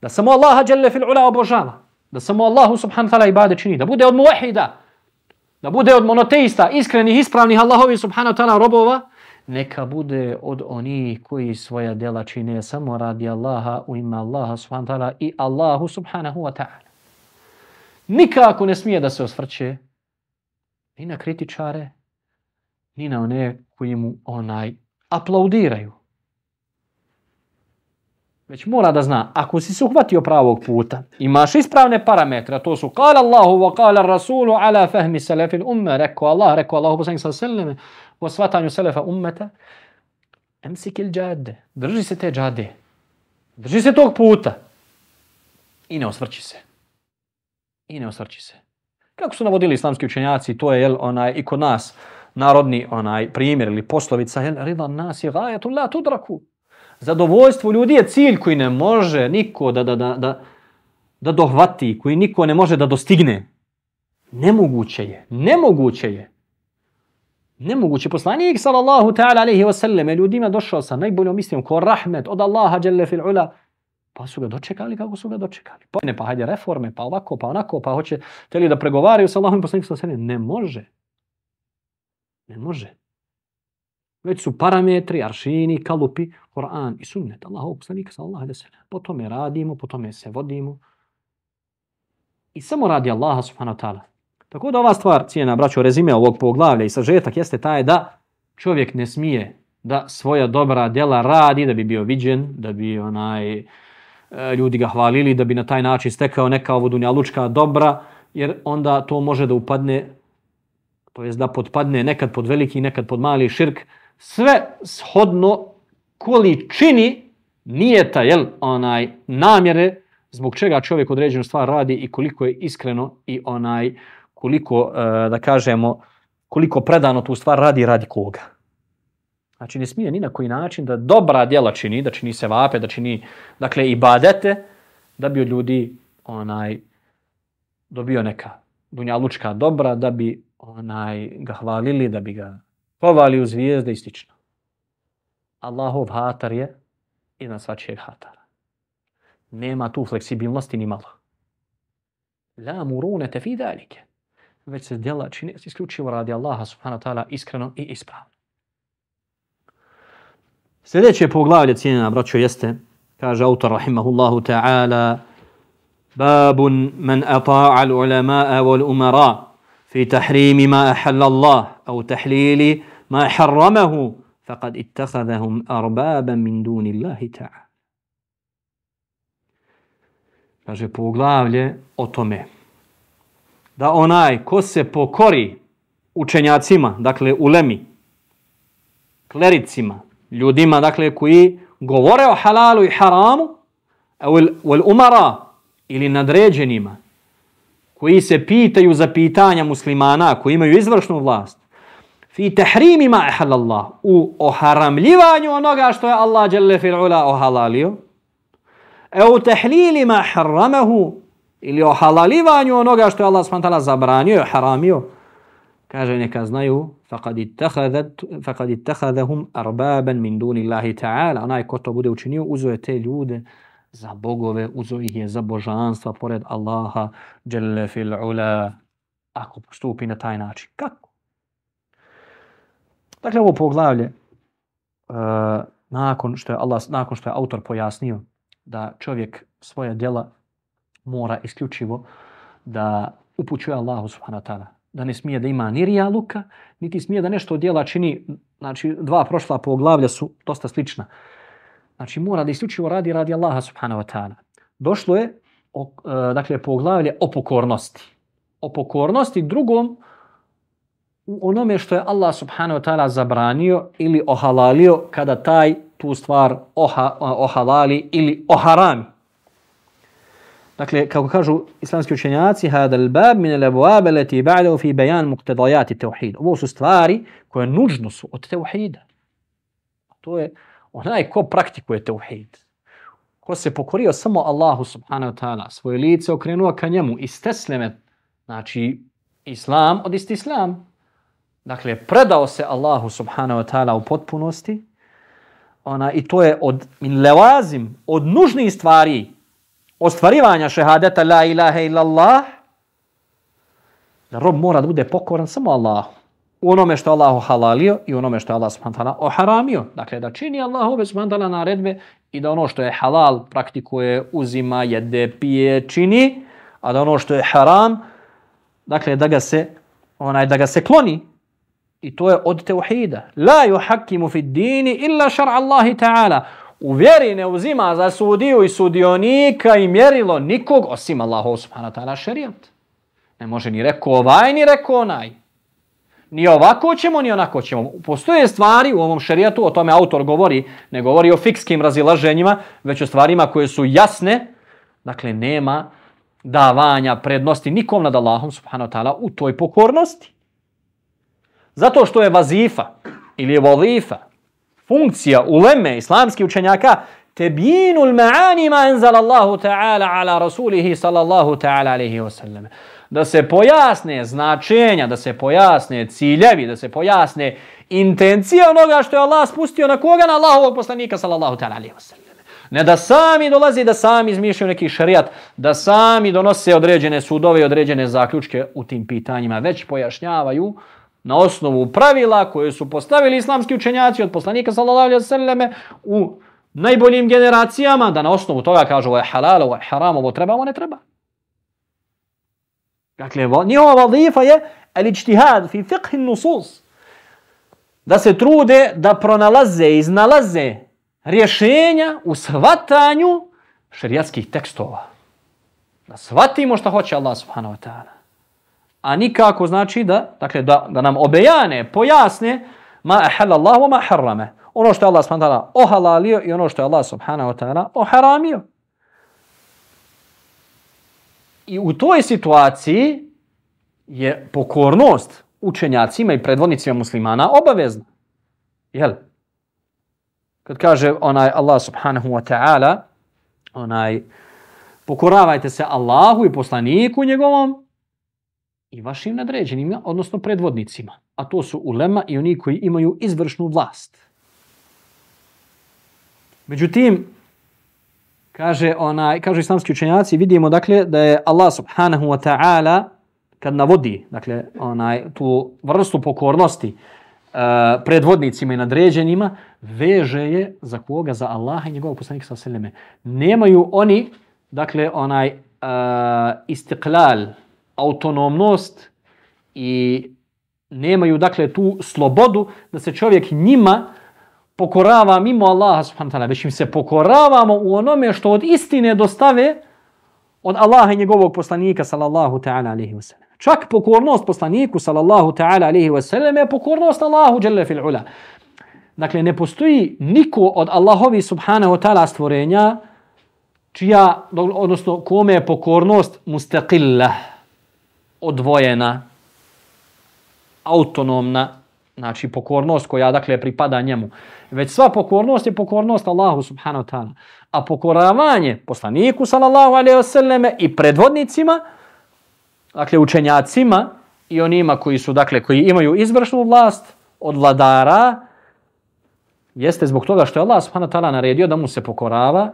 da samo Allaha dželle fil ula obožava, da samo Allahu subhanahu ta'ala ibade čini, da bude od muahida, da bude od monoteista, iskrenih, ispravnih Allahovi subhanahu ta'ala robova, neka bude od onih koji svoja djela čine samo radi Allaha u ime Allaha subhanahu ta'ala i Allahu subhanahu wa ta'ala. Nikako ne smije da se osvrće ni na kritičare, ni na one koji mu onaj aplaudiraju već mora da zna, ako si se uhvatio pravog puta, imaš ispravne parametre, to su kala Allahu wa kala Rasulu ala fahmi selefil umme, rekao Allah, rekao Allah, poslanik sa seleme, u svatanju selefa ummeta, emsikil džade, drži se te džade, drži se tog puta i ne osvrći se. I ne osvrći se. Kako su navodili islamski učenjaci, to je jel, onaj, i kod nas narodni onaj primjer ili poslovica, jel, ridan nas je gajetu la tudraku. Zadovoljstvo ljudi je cilj koji ne može niko da, da, da, da, da dohvati, koji niko ne može da dostigne. Nemoguće je. Nemoguće je. Nemoguće. Poslanik sallallahu ta'ala alaihi wa sallam je ljudima došao sa najboljom istinom, ko rahmet od Allaha jalla fil ula. Pa su ga dočekali kako su ga dočekali. Pa ne, pa hajde reforme, pa ovako, pa onako, pa hoće teli da pregovaraju sa Allahom i poslanik sallallahu alaihi wa sallam. Ne može. Ne može. Već su parametri, aršini, kalupi, Koran i sunnet. Allahov poslanika sallallahu alaihi wa sallam. Po tome radimo, po tome se vodimo. I samo radi Allaha subhanahu wa ta'ala. Tako da ova stvar, cijena braćo, rezime ovog poglavlja i sažetak jeste taj da čovjek ne smije da svoja dobra djela radi da bi bio viđen, da bi onaj e, ljudi ga hvalili, da bi na taj način stekao neka ovo dunjalučka dobra, jer onda to može da upadne, to jest da podpadne nekad pod veliki, nekad pod mali širk, sve shodno količini nijeta, jel, onaj, namjere, zbog čega čovjek određenu stvar radi i koliko je iskreno i onaj koliko, e, da kažemo, koliko predano tu stvar radi, radi koga. Znači, ne smije ni na koji način da dobra djela čini, da čini se vape, da čini, dakle, i badete, da bi od ljudi onaj, dobio neka dunjalučka dobra, da bi onaj, ga hvalili, da bi ga povali u zvijezde i slično. Allahov hatar je iznad svačijeg hatara. Nema tu fleksibilnosti ni malo. La murune te fi dalike već se djela čini isključivo radi Allaha subhanahu wa ta'ala iskreno i ispravno. Sljedeće poglavlje cijenjena braćo jeste, kaže autor rahimahullahu ta'ala, babun man ata'a al-ulama'a wal-umara fi tahrimi ma ahalla Allah أو tahlili ma حرمه faqad اتخذهم arbaban min دون الله تعالى Kaže poglavlje o tome da onaj ko se pokori učenjacima, dakle ulemi, klericima, ljudima, dakle koji govore o halalu i haramu, ul umara ili nadređenima, koji se pitaju za pitanja muslimana, koji imaju izvršnu vlast, fi tahrimima ma u oharamljivanju onoga što je Allah dželle fil ula ohalalio, e u tehlilima haramahu, ili ohalalivanju onoga što je Allah s.w.t. zabranio i haramio, kaže neka znaju faqad ittakhadhum arbaban min dunillahi ta'ala. Onaj ko to bude učinio, uzoje te ljude za bogove, uzo ih je za božanstva pored Allaha dželle fil ula. Ako postupi na taj način. Kako? Dakle, ovo poglavlje, uh, nakon, što je Allah, nakon što je autor pojasnio da čovjek svoje djela mora isključivo da upućuje Allahu subhanahu ta'ala. Da ne smije da ima ni rijaluka, niti smije da nešto djela čini, znači dva prošla poglavlja su dosta slična. Znači mora da isključivo radi radi Allaha subhanahu wa ta'ala. Došlo je o, e, dakle, poglavlje o pokornosti. O pokornosti drugom u onome što je Allah subhanahu wa ta'ala zabranio ili ohalalio kada taj tu stvar oha, ohalali ili oharami. Dakle, kako kažu islamski učenjaci, hada al-bab min al-abwab allati ba'dahu fi bayan muqtadayat at-tauhid. Ovo su stvari koje nužno su od tauhida. To je onaj ko praktikuje tauhid. Ko se pokorio samo Allahu subhanahu wa ta'ala, svoje lice okrenuo ka njemu i stesleme, znači islam od isti islam. Dakle, predao se Allahu subhanahu wa ta'ala u potpunosti. Ona, I to je od min levazim, od nužnih stvari ostvarivanja šehadeta la ilaha illallah, da rob mora da bude pokoran samo Allahu. U onome što Allah halalio i u onome što Allah smantala oharamio. Dakle, da čini Allahu smantala naredbe i da ono što je halal praktikuje, uzima, jede, pije, čini, a da ono što je haram, dakle, da ga se, onaj, da ga se kloni. I to je od teuhida. La yuhakimu fi dini illa šar Allahi ta'ala u vjeri ne uzima za sudiju i sudionika i mjerilo nikog osim Allahov subhanahu ta'ala šerijat. Ne može ni reko ovaj, ni reko onaj. Ni ovako ćemo, ni onako ćemo. Postoje stvari u ovom šerijatu, o tome autor govori, ne govori o fikskim razilaženjima, već o stvarima koje su jasne. Dakle, nema davanja prednosti nikom nad Allahom subhanahu ta'ala u toj pokornosti. Zato što je vazifa ili je funkcija uleme islamskih učenjaka tebinu ma'ani ma enzal Allahu ta'ala ala rasulihi sallallahu ta'ala alaihi wa sallam. Da se pojasne značenja, da se pojasne ciljevi, da se pojasne intencije onoga što je Allah spustio na koga? Na Allahovog poslanika sallallahu ta'ala alihi wasallam. Ne da sami dolazi, da sami izmišljaju neki šarijat, da sami donose određene sudove i određene zaključke u tim pitanjima, već pojašnjavaju na osnovu pravila koje su postavili islamski učenjaci od poslanika sallallahu alejhi ve selleme u najboljim generacijama da na osnovu toga kažu ovo je halal, ovo je haram, ovo treba, ovo ne treba. Dakle, njihova vadifa je al-ijtihad fi fiqh nusus da se trude da pronalaze, iznalaze rješenja u shvatanju šerijatskih tekstova. Da shvatimo što hoće Allah subhanahu wa ta'ala a nikako znači da, dakle, da, da nam obejane, pojasne ma ahalla Allah wa ma harrame. Ono što je Allah subhanahu wa ta'ala ohalalio i ono što je Allah subhanahu wa ta'ala oharamio. I u toj situaciji je pokornost učenjacima i predvodnicima muslimana obavezna. Jel? Kad kaže onaj Allah subhanahu wa ta'ala onaj pokoravajte se Allahu i poslaniku njegovom i vašim nadređenima, odnosno predvodnicima. A to su ulema i oni koji imaju izvršnu vlast. Međutim, kaže onaj, kaže islamski učenjaci, vidimo dakle da je Allah subhanahu wa ta'ala kad navodi dakle onaj tu vrstu pokornosti e, uh, predvodnicima i nadređenima, veže je za koga? Za Allaha i njegovog poslanika sa seleme. Nemaju oni, dakle, onaj uh, istiklal, autonomnost i nemaju dakle tu slobodu da se čovjek njima pokorava mimo Allaha subhanahu wa ta'ala, već im se pokoravamo u onome što od istine dostave od Allaha i njegovog poslanika sallallahu ta'ala alaihi wa sallam. Čak pokornost poslaniku sallallahu ta'ala alaihi wa sallam je pokornost Allahu jalla fil ula. Dakle, ne postoji niko od Allahovi subhanahu wa ta'ala stvorenja čija, odnosno kome je pokornost mustaqillah, odvojena, autonomna, znači pokornost koja dakle pripada njemu. Već sva pokornost je pokornost Allahu subhanahu wa ta'ala. A pokoravanje poslaniku sallallahu alaihi wa sallame i predvodnicima, dakle učenjacima i onima koji su dakle koji imaju izvršnu vlast od vladara, jeste zbog toga što je Allah subhanahu wa ta'ala naredio da mu se pokorava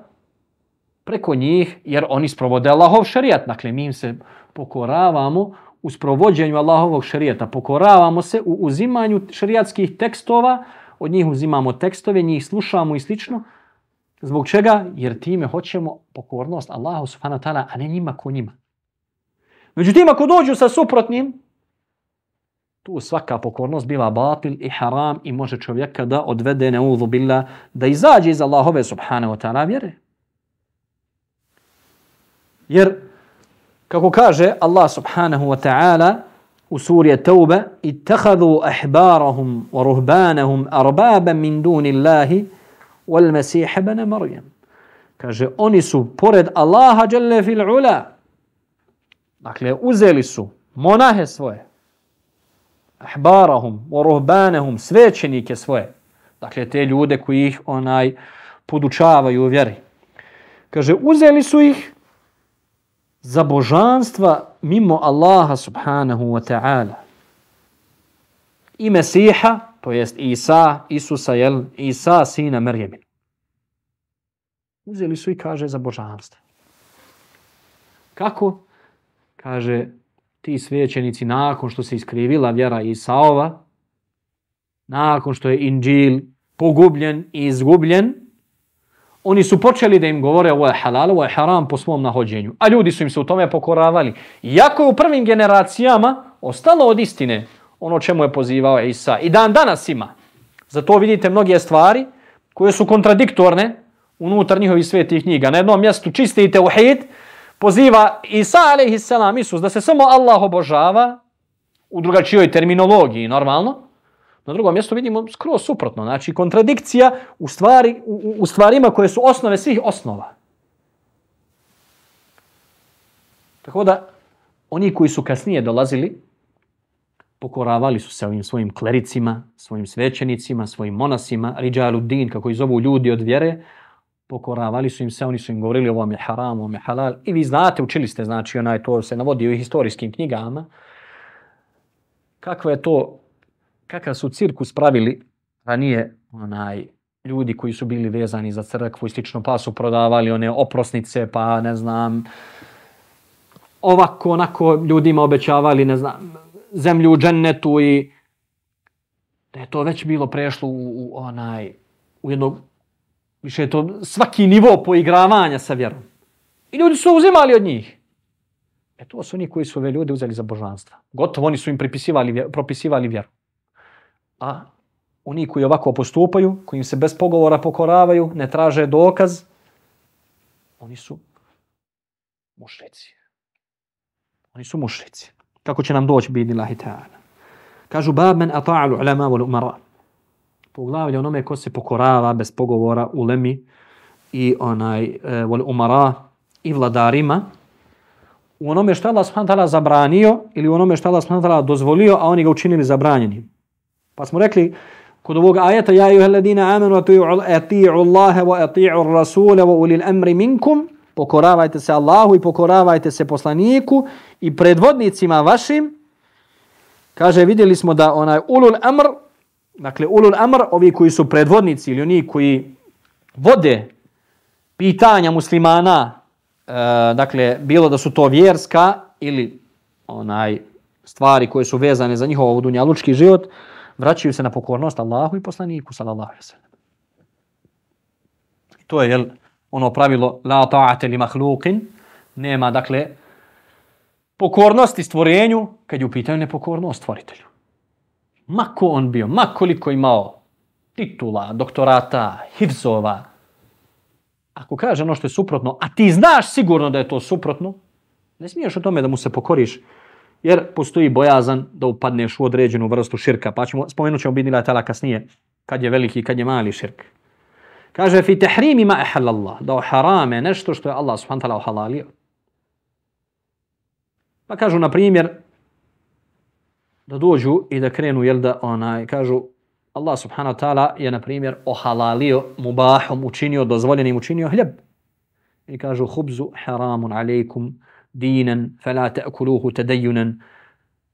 preko njih, jer oni sprovode Allahov šarijat. Dakle, mi im se pokoravamo u sprovođenju Allahovog šarijeta. Pokoravamo se u uzimanju šarijatskih tekstova, od njih uzimamo tekstove, njih slušamo i slično. Zbog čega? Jer time hoćemo pokornost Allahu subhanahu ta'ala, a ne njima ko njima. Međutim, ako dođu sa suprotnim, tu svaka pokornost bila batil i haram i može čovjeka da odvede neudhu billah, da izađe iz Allahove subhanahu ta'ala vjere. Jer kako kaže Allah subhanahu wa ta'ala u suri Tauba ittakhadhu ahbarahum wa ruhbanahum arbaban min duni Allahi wal Masih ibn Maryam. Kaže oni su pored Allaha dželle fil ula. Dakle uzeli su monahe svoje ahbarahum wa ruhbanahum svećenike svoje. Dakle te ljude koji ih onaj podučavaju u vjeri. Kaže uzeli su ih za božanstva mimo Allaha subhanahu wa ta'ala. I Mesiha, to jest Isa, Isusa, jel, Isa, sina Merjemin. Uzeli su i kaže za božanstva. Kako? Kaže, ti svećenici nakon što se iskrivila vjera Isaova, nakon što je Inđil pogubljen i izgubljen, oni su počeli da im govore ovo je halal, ovo je haram po svom nahođenju. A ljudi su im se u tome pokoravali. Iako je u prvim generacijama ostalo od istine ono čemu je pozivao Isa. I dan danas ima. Zato vidite mnoge stvari koje su kontradiktorne unutar njihovih svetih knjiga. Na jednom mjestu čistite uhid, poziva Isa alaihissalam Isus da se samo Allah obožava u drugačijoj terminologiji normalno. Na drugom mjestu vidimo skroz suprotno, znači kontradikcija u, stvari, u, u stvarima koje su osnove svih osnova. Tako da, oni koji su kasnije dolazili, pokoravali su se ovim svojim klericima, svojim svećenicima, svojim monasima, riđalu din, kako ih zovu ljudi od vjere, pokoravali su im se, oni su im govorili ovo je haram, ovo je halal. I vi znate, učili ste, znači, onaj to se navodi u historijskim knjigama, kakva je to, kakav su cirkus pravili ranije onaj ljudi koji su bili vezani za crkvu i slično, pa su prodavali one oprosnice, pa ne znam, ovako, onako ljudima obećavali, ne znam, zemlju u džennetu i da je to već bilo prešlo u, u onaj, u jednog, više je to svaki nivo poigravanja sa vjerom. I ljudi su uzimali od njih. E to su oni koji su ove ljude uzeli za božanstva. Gotovo, oni su im pripisivali, propisivali vjeru. A oni koji ovako postupaju, koji im se bez pogovora pokoravaju, ne traže dokaz, oni su mušrici. Oni su mušrici. Kako će nam doći bidni lahi ta'ala? Kažu bab men ata'alu ulema vol umara. Poglavlje onome ko se pokorava bez pogovora u lemi i onaj e, vol umara i vladarima u onome što Allah subhanahu ta'ala zabranio ili u onome što Allah subhanahu ta'ala dozvolio, a oni ga učinili zabranjenim. Pa smo rekli, kod ovog ajeta ja i alladina amanu ati'u Allaha wa ati'u ar-rasula wa ulil amri minkum. Pokoravajte se Allahu i pokoravajte se poslaniku i predvodnicima vašim. Kaže vidjeli smo da onaj ulul amr dakle ulul amr ovi koji su predvodnici ili oni koji vode pitanja muslimana e, dakle bilo da su to vjerska ili onaj stvari koje su vezane za njihov dunjalučki život vraćaju se na pokornost Allahu i poslaniku sallallahu alejhi ve sellem. To je jel ono pravilo la ta'ate li mahlukin, nema dakle pokornosti stvorenju kad je u pitanju nepokornost stvoritelju. Mako on bio, ma koliko imao titula, doktorata, hivzova, ako kaže ono što je suprotno, a ti znaš sigurno da je to suprotno, ne smiješ o tome da mu se pokoriš jer postoji bojazan da upadneš u određenu vrstu širka. Pa ćemo, spomenut ćemo biti tala kasnije kad je veliki, kad je mali širk. Kaže, fi tehrimi ma ehal Allah, da harame nešto što je Allah subhanahu ta'ala halalio. Pa kažu, na primjer, da dođu i da krenu, jel da onaj, kažu, Allah subhanahu ta'ala je, na primjer, ohalalio, mubahom učinio, dozvoljenim učinio hljeb. I kažu, hubzu haramun alejkum, dinen, fela te'kuluhu tedejunen,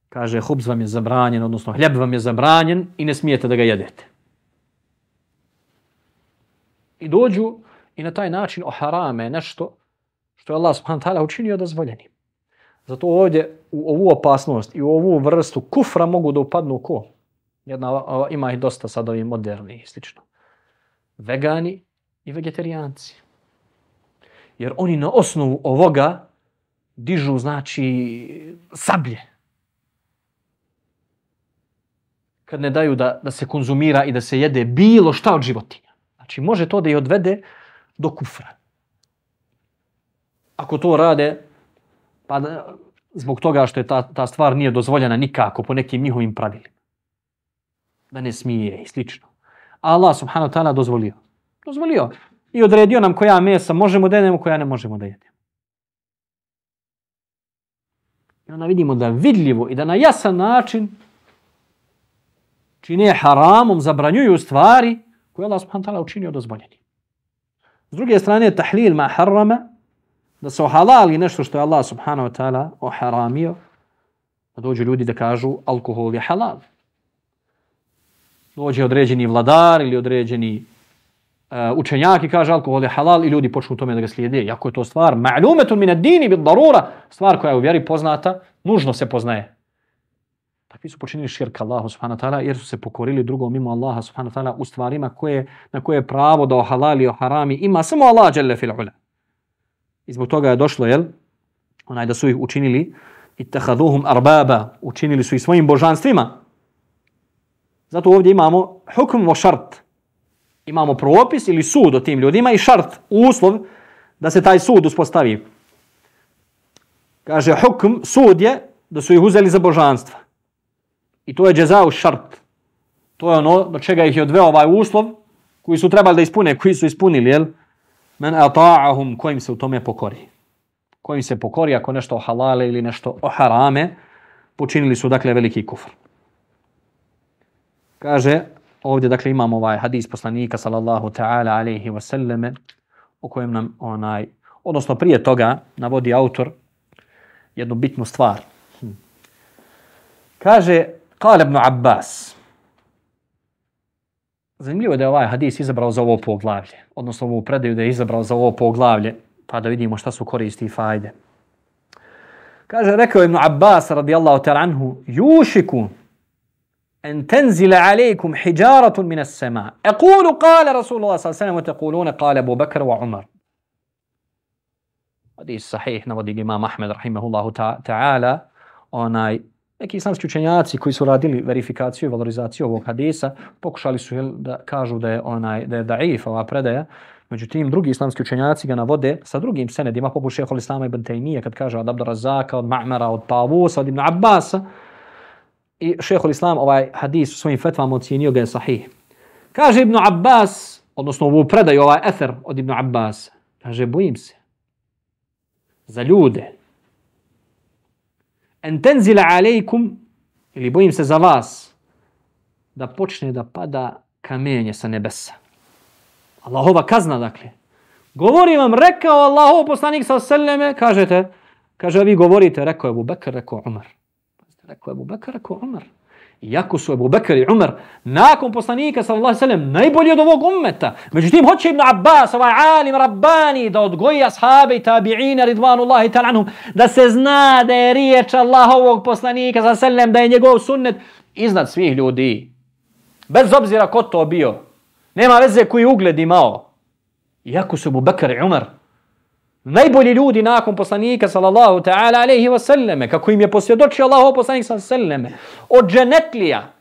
kaže, hubz vam je zabranjen, odnosno hljeb vam je zabranjen i ne smijete da ga jedete. I dođu i na taj način oharame nešto što je Allah subhanahu ta'ala učinio dozvoljenim. Zato ovdje u ovu opasnost i u ovu vrstu kufra mogu da upadnu ko? Jedna, ima ih dosta sad ovi moderni i slično. Vegani i vegetarijanci. Jer oni na osnovu ovoga dižu znači sablje. Kad ne daju da, da se konzumira i da se jede bilo šta od životinja. Znači može to da i odvede do kufra. Ako to rade, pa da, zbog toga što je ta, ta stvar nije dozvoljena nikako po nekim njihovim pravilima. Da ne smije i slično. Allah subhanahu wa ta'ala dozvolio. Dozvolio. I odredio nam koja mesa možemo da jedemo, koja ne možemo da jedemo. I onda vidimo da vidljivo i da na jasan način čine haramom, zabranjuju stvari koje Allah subhanahu ta'ala učinio dozvoljeni. S druge strane, tahlil ma harrama, da se ohalali nešto što je Allah subhanahu wa ta'ala oharamio, da dođu ljudi da kažu alkohol je halal. Dođe određeni vladar ili određeni Eh, učenjaki kaže alkohol je halal i ljudi počnu tome da ga slijede. Jako je to stvar, ma'lumetun min ad-dini bid darura, stvar koja je u vjeri poznata, nužno se poznaje. Takvi su počinili širk Allahu subhanahu wa ta'ala jer su se pokorili drugom mimo Allaha subhanahu wa ta'ala u stvarima koje, na koje je pravo da o halali o harami ima samo Allah jalla fil ula. I zbog toga je došlo, jel? Onaj da su ih učinili i tahaduhum arbaba, učinili su ih svojim božanstvima. Zato ovdje imamo hukm o šart, imamo propis ili sud o tim ljudima i šart, uslov da se taj sud uspostavi. Kaže, hukm, sud je da su ih uzeli za božanstva. I to je džezao šart. To je ono do čega ih je odveo ovaj uslov koji su trebali da ispune, koji su ispunili, jel? Men ata'ahum, kojim se u tome pokori. Kojim se pokori ako nešto halale ili nešto o harame, počinili su dakle veliki kufr. Kaže, ovdje dakle imamo ovaj hadis poslanika sallallahu ta'ala alaihi ve sallame u kojem nam onaj, odnosno prije toga navodi autor jednu bitnu stvar. Hm. Kaže, kale ibn Abbas, Zanimljivo je da je ovaj hadis izabrao za ovo poglavlje, odnosno ovu predaju da je izabrao za ovo poglavlje, pa da vidimo šta su koristi i fajde. Kaže, rekao Ibn Abbas radijallahu ta'ala anhu, jušiku أن تنزل عليكم tenzile من السماء. minas قال رسول الله صلى الله عليه وسلم kale قال Bakr بكر وعمر. Hadis sahih, navodi imam Ahmed rahimahullahu ta'ala, onaj, neki islamski učenjaci koji su radili verifikaciju i valorizaciju ovog hadisa, pokušali su jel, da kažu da je onaj da je daif ova predaja, Međutim, drugi islamski učenjaci ga navode sa drugim senedima, poput šeho Islama ibn Taymiye, kad kaže od Abdur Razaka, od Ma'mara, od Tavusa, od Ibn Abbasa. I šehol Islam ovaj hadis u svojim fetvama ocijenio ga je sahih. Kaže Ibn Abbas, odnosno ovu predaju, ovaj ether od Ibn Abbas, kaže, bojim se za ljude. En tenzile alejkum, ili bojim se za vas, da počne da pada kamenje sa nebesa. Allahova kazna, dakle. Govori vam, rekao Allahov poslanik sa selleme, kažete, kaže, vi govorite, rekao je Abu Bekr, rekao Umar. Rekao je Abu ko rekao Umar. Iako su Abu Bekar i Umar nakon poslanika sallallahu sallam najbolji od ovog ummeta. Međutim, hoće Ibn Abbas, ovaj alim rabbani, da odgoji ashabe i tabi'ina ridvanullahi talanhum, da se zna da je riječ Allahovog poslanika sallallahu sallam, da je njegov sunnet iznad svih ljudi. Bez obzira ko to bio. Nema veze koji ugled imao. Iako su Abu Bekar i Umar najbolji ljudi nakon poslanika sallallahu ta'ala alaihi wasallame, kako im je posvjedočio Allahov poslanik sallallahu alaihi wa od dženetlija,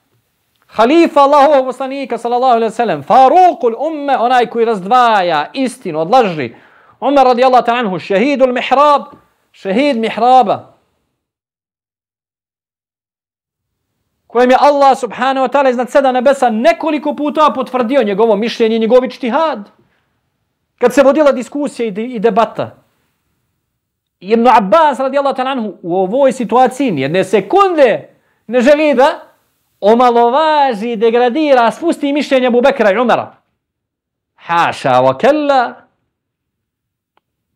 halifa Allahov poslanika sallallahu alaihi wa sallam, farukul umme, onaj koji razdvaja istinu od laži, Umar radijallahu ta'ala anhu, šehidul mihrab, šehid mihraba, kojem je Allah subhanahu wa ta'ala iznad seda nebesa nekoliko puta potvrdio njegovo mišljenje, njegovi čtihad. Kad se vodila diskusija i debata. Ibn Abbas radijallahu ta'ala anhu u ovoj situaciji nijedne sekunde ne želi da omalovaži, degradira, spusti mišljenje Abu Bekra i Umara. Haša wa kella.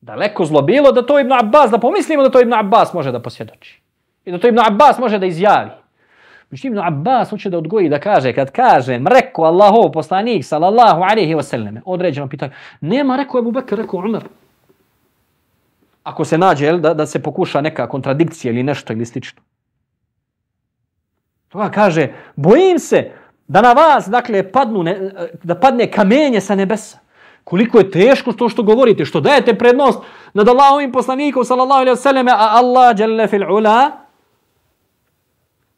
Daleko zlo bilo da to Ibn Abbas, da pomislimo da to Ibn Abbas može da posvjedoči. I da to Ibn Abbas može da izjavi. Međutim, Ibn Abbas hoće da odgoji da kaže, kad kaže, mreko Allahov poslanik, sallallahu alaihi wasallam, određeno pitanje, nema rekao Ebu Bekr, rekao Umar. Ako se nađe, da, da se pokuša neka kontradikcija ili nešto ili slično. To kaže, bojim se da na vas, dakle, padnu ne, da padne kamenje sa nebesa. Koliko je teško to što govorite, što dajete prednost nad Allahovim poslanikom, sallallahu alaihi wasallam, a Allah, jalla fil ula,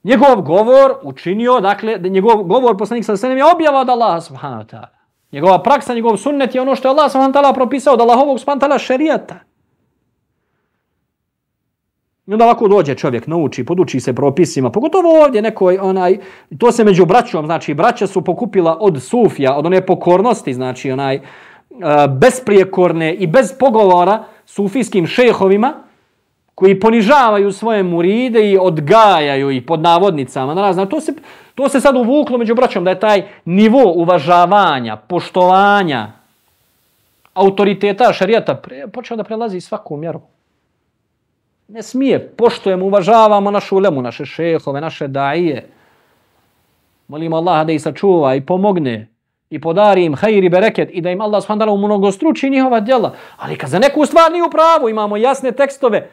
njegov govor učinio, dakle, njegov govor poslanik sa senem je objava od Allaha subhanahu wa ta'ala. Njegova praksa, njegov sunnet je ono što je Allah subhanahu wa ta'ala propisao od Allahovog subhanahu wa ta'ala šerijata. I onda ovako dođe čovjek, nauči, poduči se propisima, pogotovo ovdje nekoj, onaj, to se među braćom, znači, braća su pokupila od sufija, od one pokornosti, znači, onaj, e, besprijekorne i bez pogovora sufijskim šehovima, koji ponižavaju svoje muride i odgajaju ih pod navodnicama. razna to, se, to se sad uvuklo među braćom, da je taj nivo uvažavanja, poštovanja, autoriteta šarijata pre, počeo da prelazi svaku mjeru. Ne smije, poštujemo, uvažavamo našu ulemu, naše šehove, naše daije. Molimo Allaha da ih sačuva i pomogne i podari im hajir i bereket i da im Allah s.w.t. u mnogo struči njihova djela. Ali kad za neku stvar nije u pravu, imamo jasne tekstove,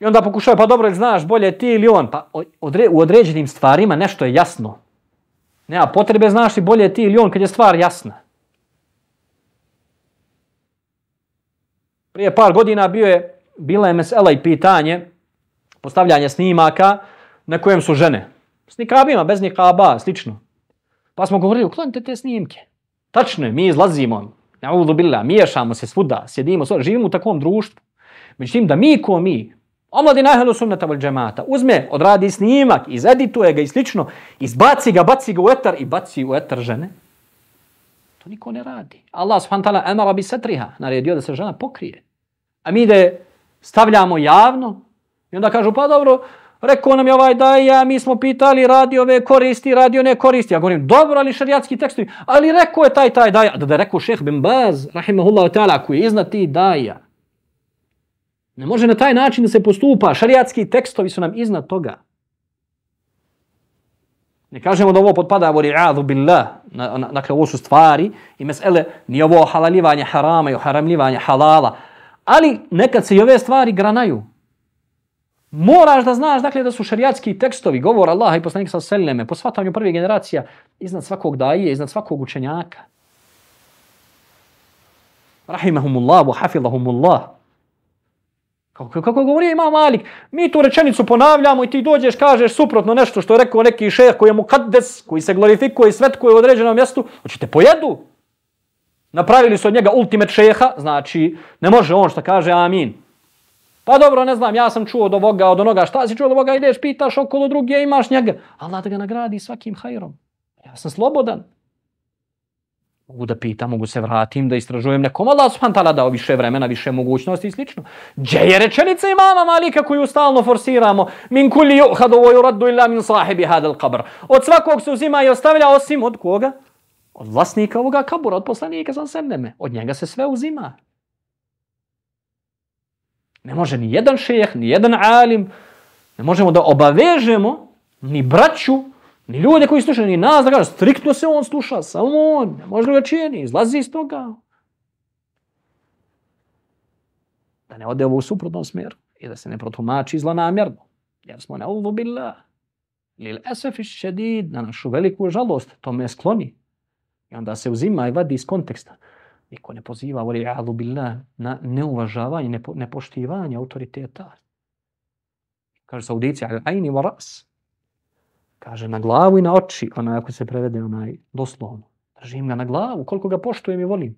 I onda pokušaju, pa dobro, znaš, bolje ti ili on. Pa odre, u određenim stvarima nešto je jasno. Nema potrebe, znaš li bolje ti ili on kad je stvar jasna. Prije par godina bio je, bila je mesela i pitanje, postavljanje snimaka na kojem su žene. S nikabima, bez nikaba, slično. Pa smo govorili, uklonite te snimke. Tačno je, mi izlazimo, na uvodu miješamo se svuda, sjedimo, živimo u takvom društvu. Međutim, da mi ko mi, Omladina ehlu sunnata vol džemata uzme, odradi snimak, izedituje ga i slično, izbaci ga, baci ga u etar i baci u etar žene. To niko ne radi. Allah subhanahu ta'ala emara bi satriha, naredio da se žena pokrije. A mi da stavljamo javno i onda kažu, pa dobro, Rekao nam je ovaj daj, ja, mi smo pitali radio ove koristi, radio ne koristi. Ja govorim, dobro, ali šarijatski tekstovi. Ali rekao je taj, taj daj, Da da rekao šeh bin Baz, rahimahullahu ta'ala, koji je iznad ti daja. Ne može na taj način da se postupa. Šarijatski tekstovi su nam iznad toga. Ne kažemo da ovo potpada u ri'adu billah. Dakle, ovo su stvari i mesele, nije ovo halalivanje harama i haramljivanje halala. Ali nekad se i ove stvari granaju. Moraš da znaš dakle da su šerijatski tekstovi, govor Allaha i poslanika sa selleme, po svatanju prve generacija, iznad svakog daje, iznad svakog učenjaka. Rahimahumullah, wa hafidhahumullah. Kako, kako govori ima Malik, mi tu rečenicu ponavljamo i ti dođeš, kažeš suprotno nešto što je rekao neki šeh koji je mu kaddes, koji se glorifikuje i svetkuje u određenom mjestu, hoćete pojedu. Napravili su od njega ultimate šeha, znači ne može on što kaže amin. Pa dobro, ne znam, ja sam čuo od ovoga, od onoga, šta si čuo od ovoga, ideš, pitaš okolo druge, imaš njega. Allah da ga nagradi svakim hajrom. Ja sam slobodan. Mogu da pitam, mogu se vratim, da istražujem nekom. Allah subhanahu ta'ala dao više vremena, više mogućnosti i slično. Gdje je rečenica imama Malika koju stalno forsiramo? Min kulli juhadu wa yuraddu illa min sahibi hadal qabr. Od svakog se uzima i ostavlja osim od koga? Od vlasnika ovoga kabura, od poslanika sam sebe. Od njega se sve uzima. Ne može ni jedan šejh, ni jedan alim, ne možemo da obavežemo ni braću, ni ljude koji slušaju, ni nas, da kažu, striktno se on sluša, samo on, ne može ga ni izlazi iz toga. Da ne ode u suprotnom smjeru i da se ne protumači zlonamjerno. Jer smo ne uvu bila. Lil esef šedid, na našu veliku žalost, to me skloni. I onda se uzima i vadi iz konteksta. Niko ne poziva, voli a'lu billah, na neuvažavanje, nepo, nepoštivanje autoriteta. Kaže Saudici, ajni wa ras. Kaže na glavu i na oči, onaj ako se prevede onaj doslovno. Držim ga na glavu, koliko ga poštujem i volim.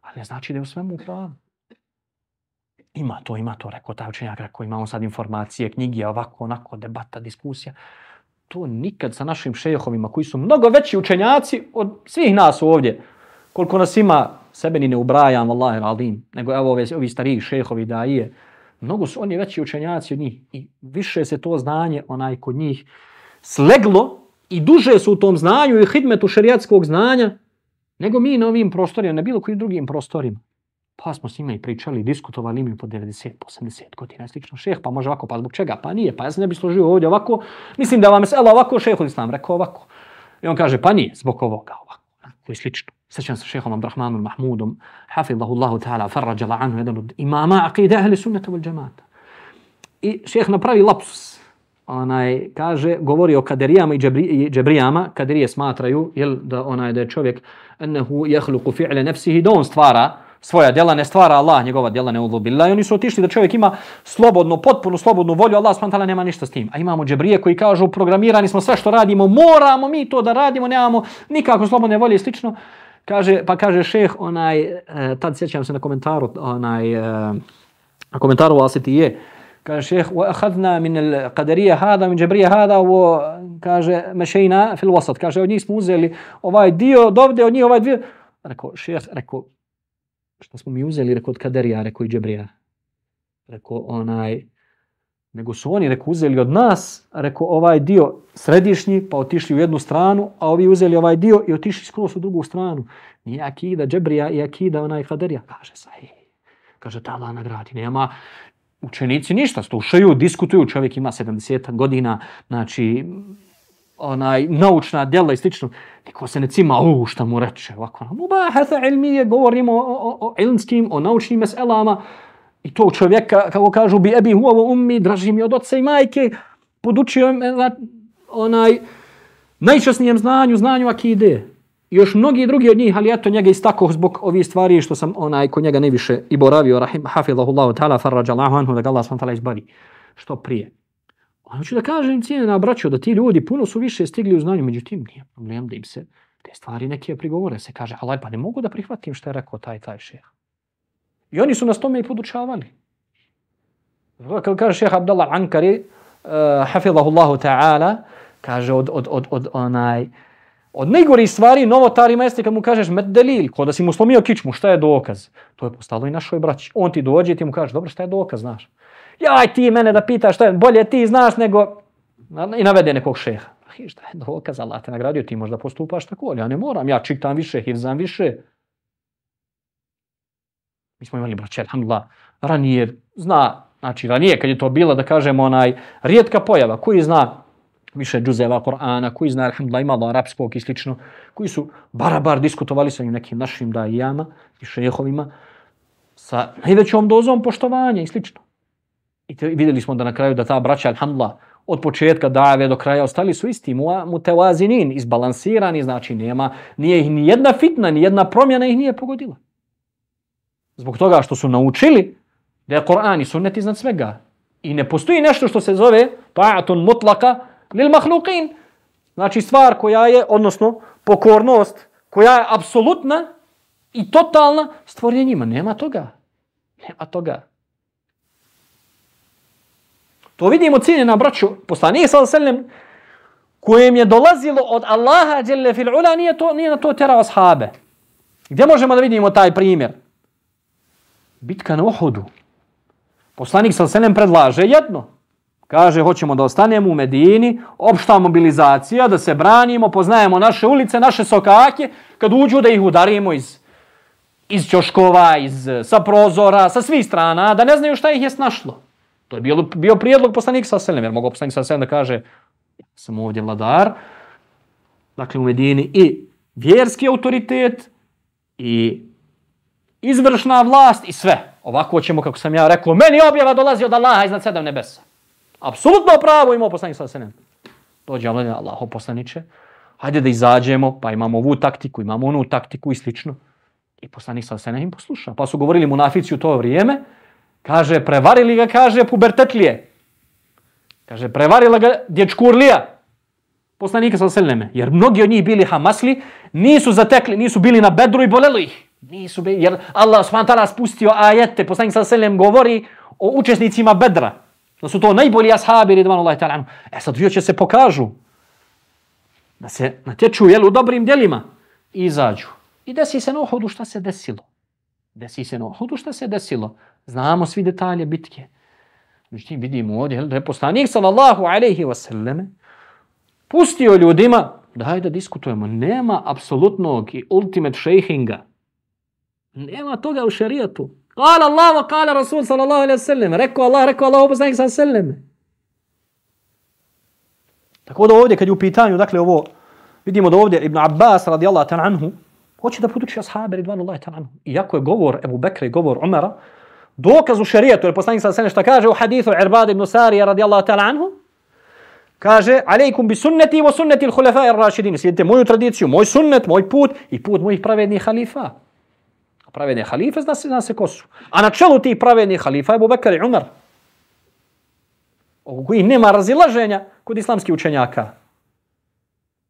Ali ne znači da je u svemu pravu. Ima to, ima to, rekao taj učenjak, rekao on sad informacije, knjige, ovako, onako, debata, diskusija. To nikad sa našim šejohovima, koji su mnogo veći učenjaci od svih nas ovdje, koliko nas ima, sebe ni ne ubrajam, Allahi radim, nego evo ove, ovi stariji šehovi daije, mnogo su oni veći učenjaci od njih i više se to znanje onaj kod njih sleglo i duže su u tom znanju i hidmetu šerijatskog znanja nego mi na ovim prostorima, na bilo kojim drugim prostorima. Pa smo s njima i pričali, diskutovali mi po 90, po 80 godina, slično šeh, pa može ovako, pa zbog čega? Pa nije, pa ja se ne bi složio ovdje ovako. Mislim da vam je ovako šeh od islam, rekao ovako. I on kaže, pa nije, zbog ovoga ovako, ovako i slično. Sećam se šehom Abdurrahmanom Mahmudom, hafidhahu Allahu ta'ala, farrađala anhu, jedan od imama aqide ahli sunnata wal džamata. I šeh napravi lapsus. Onaj, kaže, govori o kaderijama i, džebrijama i. Kaderije smatraju, jel, da onaj da je čovjek ennehu jehluku fi'la nafsihi da on stvara svoja djela, ne stvara Allah njegova djela, ne ulubila. I oni su otišli da čovjek ima slobodnu, potpunu slobodnu volju, Allah s.w.t. nema ništa s tim. A imamo džebrije koji kažu, programirani smo sve što radimo, moramo mi to da radimo, nemamo nikako slobodne volje i slično. Kaže, pa kaže šejh onaj, e, tad sjećam se na komentaru, onaj, e, na komentaru Asiti je, kaže šejh wa ahadna min al-qadarija hada, min džabrija hada, wa, kaže, mešejna fil wasat, kaže, od njih smo uzeli ovaj dio, dovde od njih ovaj dio, rekao, šejh rekao, što smo mi uzeli, rekao, od kaderija, rekao i džabrija, rekao, onaj, nego su oni rekao uzeli od nas, rekao ovaj dio središnji, pa otišli u jednu stranu, a ovi uzeli ovaj dio i otišli skroz u drugu stranu. Nije akida džebrija i akida onaj haderija. Kaže sahih. Kaže ta Allah nagradi. Nema učenici ništa, slušaju, diskutuju, čovjek ima 70 godina, znači onaj naučna djela i slično. Niko se ne cima, u šta mu reče, ovako, ono, mubahatha ilmije, govorimo o, o, o ilmskim, o naučnim meselama, I to čovjeka, kako kažu, bi ebi huovo ummi, draži mi od oca i majke, podučio me onaj najčasnijem znanju, znanju akide. I još mnogi drugi od njih, ali eto njega istako zbog ovih stvari što sam onaj kod njega najviše i boravio, rahim, hafidhahullahu ta'ala, farrađallahu anhu, da ga Allah s.w.t. izbavi što prije. Ono ću da kažem cijena braćo, da ti ljudi puno su više stigli u znanju, međutim nije problem da im se te stvari neke prigovore. Se kaže, ali pa ne mogu da prihvatim što je rekao taj taj šeha. I oni su nas tome i podučavali. Kako kaže šeha Abdallah Ankari, uh, hafidhahullahu ta'ala, kaže od, od, od, od onaj, od najgorih stvari novotarima jeste kad mu kažeš med delil, ko da si mu slomio kičmu, šta je dokaz? To je postalo i našoj braći. On ti dođe i ti mu kaže, dobro, šta je dokaz, znaš? Jaj, ti mene da pitaš šta je, bolje ti znaš nego... I navede nekog šeha. I šta je dokaz, Allah te nagradio, ti možda postupaš tako, ali ja ne moram, ja čitam više, hivzam više. Mi smo imali, braće, alhamdulillah, ranije, zna, znači ranije kad je to bilo, da kažemo, onaj, rijetka pojava, koji zna više džuzeva Korana, koji zna, alhamdulillah, imalo arapskog i slično, koji su barabar diskutovali sa nekim našim dajijama i šehovima, sa najvećom dozom poštovanja i slično. I te, vidjeli smo da na kraju da ta braća, alhamdulillah, od početka dave do kraja ostali su isti, mutewazinin, izbalansirani, znači nema, nije ih ni jedna fitna, ni jedna promjena ih nije pogodila. Zbog toga što su naučili da je Koran i sunnet iznad svega. I ne postoji nešto što se zove ta'atun mutlaka lil mahluqin. Znači stvar koja je, odnosno pokornost, koja je apsolutna i totalna stvorenjima. Nema toga. Nema toga. To vidimo ciljena braću. Poslanije sa selem kojem je dolazilo od Allaha djelle fil ula nije, to, nije na to terao ashabe. Gdje možemo da vidimo taj primjer? Bitka na Uhudu. Poslanik sa selem predlaže jedno. Kaže, hoćemo da ostanemo u Medini, opšta mobilizacija, da se branimo, poznajemo naše ulice, naše sokake, kad uđu da ih udarimo iz, iz čoškova, iz, eh, sa prozora, sa svih strana, da ne znaju šta ih je snašlo. To je bio, bio prijedlog poslanika sa selem, jer mogu poslanik sa selem da kaže, ja sam ovdje vladar, dakle u Medini i vjerski autoritet i izvršna vlast i sve. Ovako ćemo, kako sam ja rekao, meni objava dolazi od Allaha iznad sedam nebesa. Apsolutno pravo imao poslanik sa selem. Dođe Allah, Allahu poslaniče, hajde da izađemo, pa imamo ovu taktiku, imamo onu taktiku i slično. I poslanik sa selem im posluša. Pa su govorili munafici u to vrijeme, Kaže, prevarili ga, kaže, pubertetlije. Kaže, prevarila ga dječkurlija. Poslanika ve selneme. Jer mnogi od njih bili hamasli, nisu zatekli, nisu bili na bedru i boleli ih. Nisu bili, jer Allah ta'ala spustio ajete, poslanik sa selnem govori o učesnicima bedra. Da su to najbolji ashabi, ridvanu Allah ta'ala. E sad vio će se pokažu. Da se natječu, jel, u dobrim djelima. I izađu. I desi se na uhodu šta se desilo. Desi se na uhodu šta se desilo. Znamo svi detalje bitke. Međutim, vidimo ovdje da je poslanik sallallahu alaihi wa sallam pustio ljudima, daj da diskutujemo, nema apsolutnog i ultimate šejhinga. Nema toga u šarijatu. Kala Allah wa kala Rasul sallallahu alaihi sallam. Rekao Allah, rekao Allah, poslanik sallallahu alaihi sallam. Tako da ovdje, kad je u pitanju, dakle ovo, vidimo da ovdje Ibn Abbas radijallahu ta'ala anhu, hoće da poduči ashabi ridvanullahi ta'ala anhu. Iako je govor Ebu Bekra i govor Umara, dokaz u šarijetu, jer poslanik sa sallam šta kaže u hadithu Irbad ibn Sarija radijallahu ta'ala anhu, kaže, alejkum bi sunneti wa sunneti l'hulefa ir rašidin. Slijedite moju tradiciju, moj sunnet, moj put i put mojih pravednih halifa. Pravedne halife zna se, zna se ko su. A na čelu tih pravednih halifa je Bubekar i Umar. Ovo koji nema razilaženja kod islamskih učenjaka.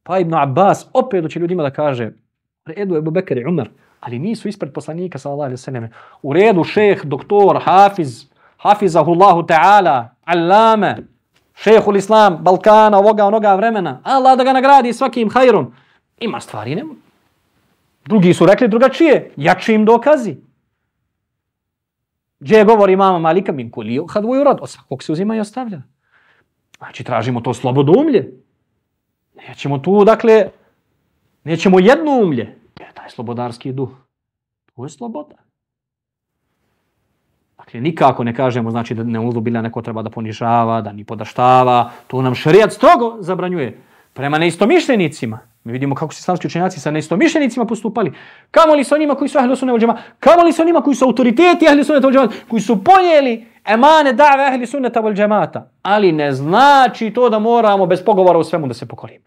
Pa Ibn Abbas opet će ljudima da kaže, redu je Bubekar i Umar ali nisu ispred poslanika sallallahu alejhi ve. U redu šejh, doktor, hafiz, hafizahullahu ta'ala, allama, šejhul islam, Balkana, ovoga, onoga vremena. Allah da ga nagradi svakim hajrom. Ima stvari, nema. Drugi su rekli drugačije, jači im dokazi. Gdje govori mama Malika min kuliju, had voju rad, od svakog se uzima i ostavlja. Znači, tražimo to slobodoumlje. Nećemo tu, dakle, nećemo jedno umlje e, taj slobodarski duh. To je sloboda. Dakle, nikako ne kažemo znači da ne uzubila neko treba da ponižava, da ni podaštava. To nam šarijat strogo zabranjuje. Prema neistomišljenicima. Mi vidimo kako su islamski učenjaci sa neistomišljenicima postupali. Kamo li su onima koji su ahli sunne u džema? Kamo li su onima koji su autoriteti ahli sunne u džema? Koji su ponijeli emane da've ahli sunne u džemata? Ali ne znači to da moramo bez pogovora u svemu da se pokorimo.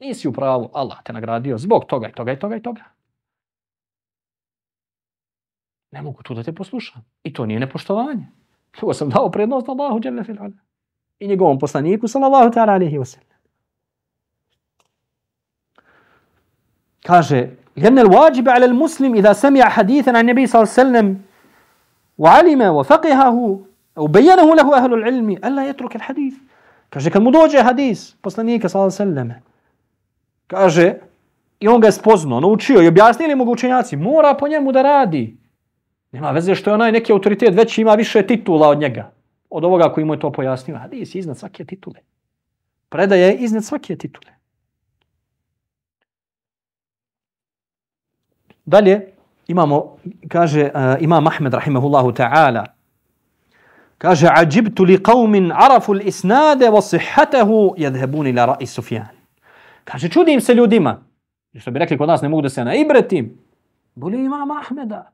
Nisi u pravu, Allah te nagradio zbog toga i toga i toga i toga. Ne mogu tu da te poslušam. I to nije nepoštovanje. Nego sam dao prednost Allahu dželle fil. I njegovom poslaniku sallallahu ta'ala alihi wa Kaže, لأن الواجب على المسلم إذا سمع حديثا عن النبي صلى الله عليه وسلم وعلم وفقهه أو بينه له أهل العلم ألا يترك الحديث. Kaže, kad mu dođe hadis poslanika sallallahu alaihi wa sallam, kaže, i on ga je spoznao, naučio i objasnili mu ga učenjaci, mora po njemu da radi. Nema veze što je onaj neki autoritet već ima više titula od njega. Od ovoga koji mu je to pojasnio. Hadis je iznad svake titule. Predaje je iznad svake titule. Dalje imamo, kaže uh, Imam Ahmed rahimahullahu ta'ala, kaže, ađibtu li qavmin arafu l'isnade wa sihatahu jedhebuni la ra'i Sufjan. Kaže, čudim se ljudima. Što bi rekli kod nas, ne mogu da se naibretim. Boli Imam Ahmeda.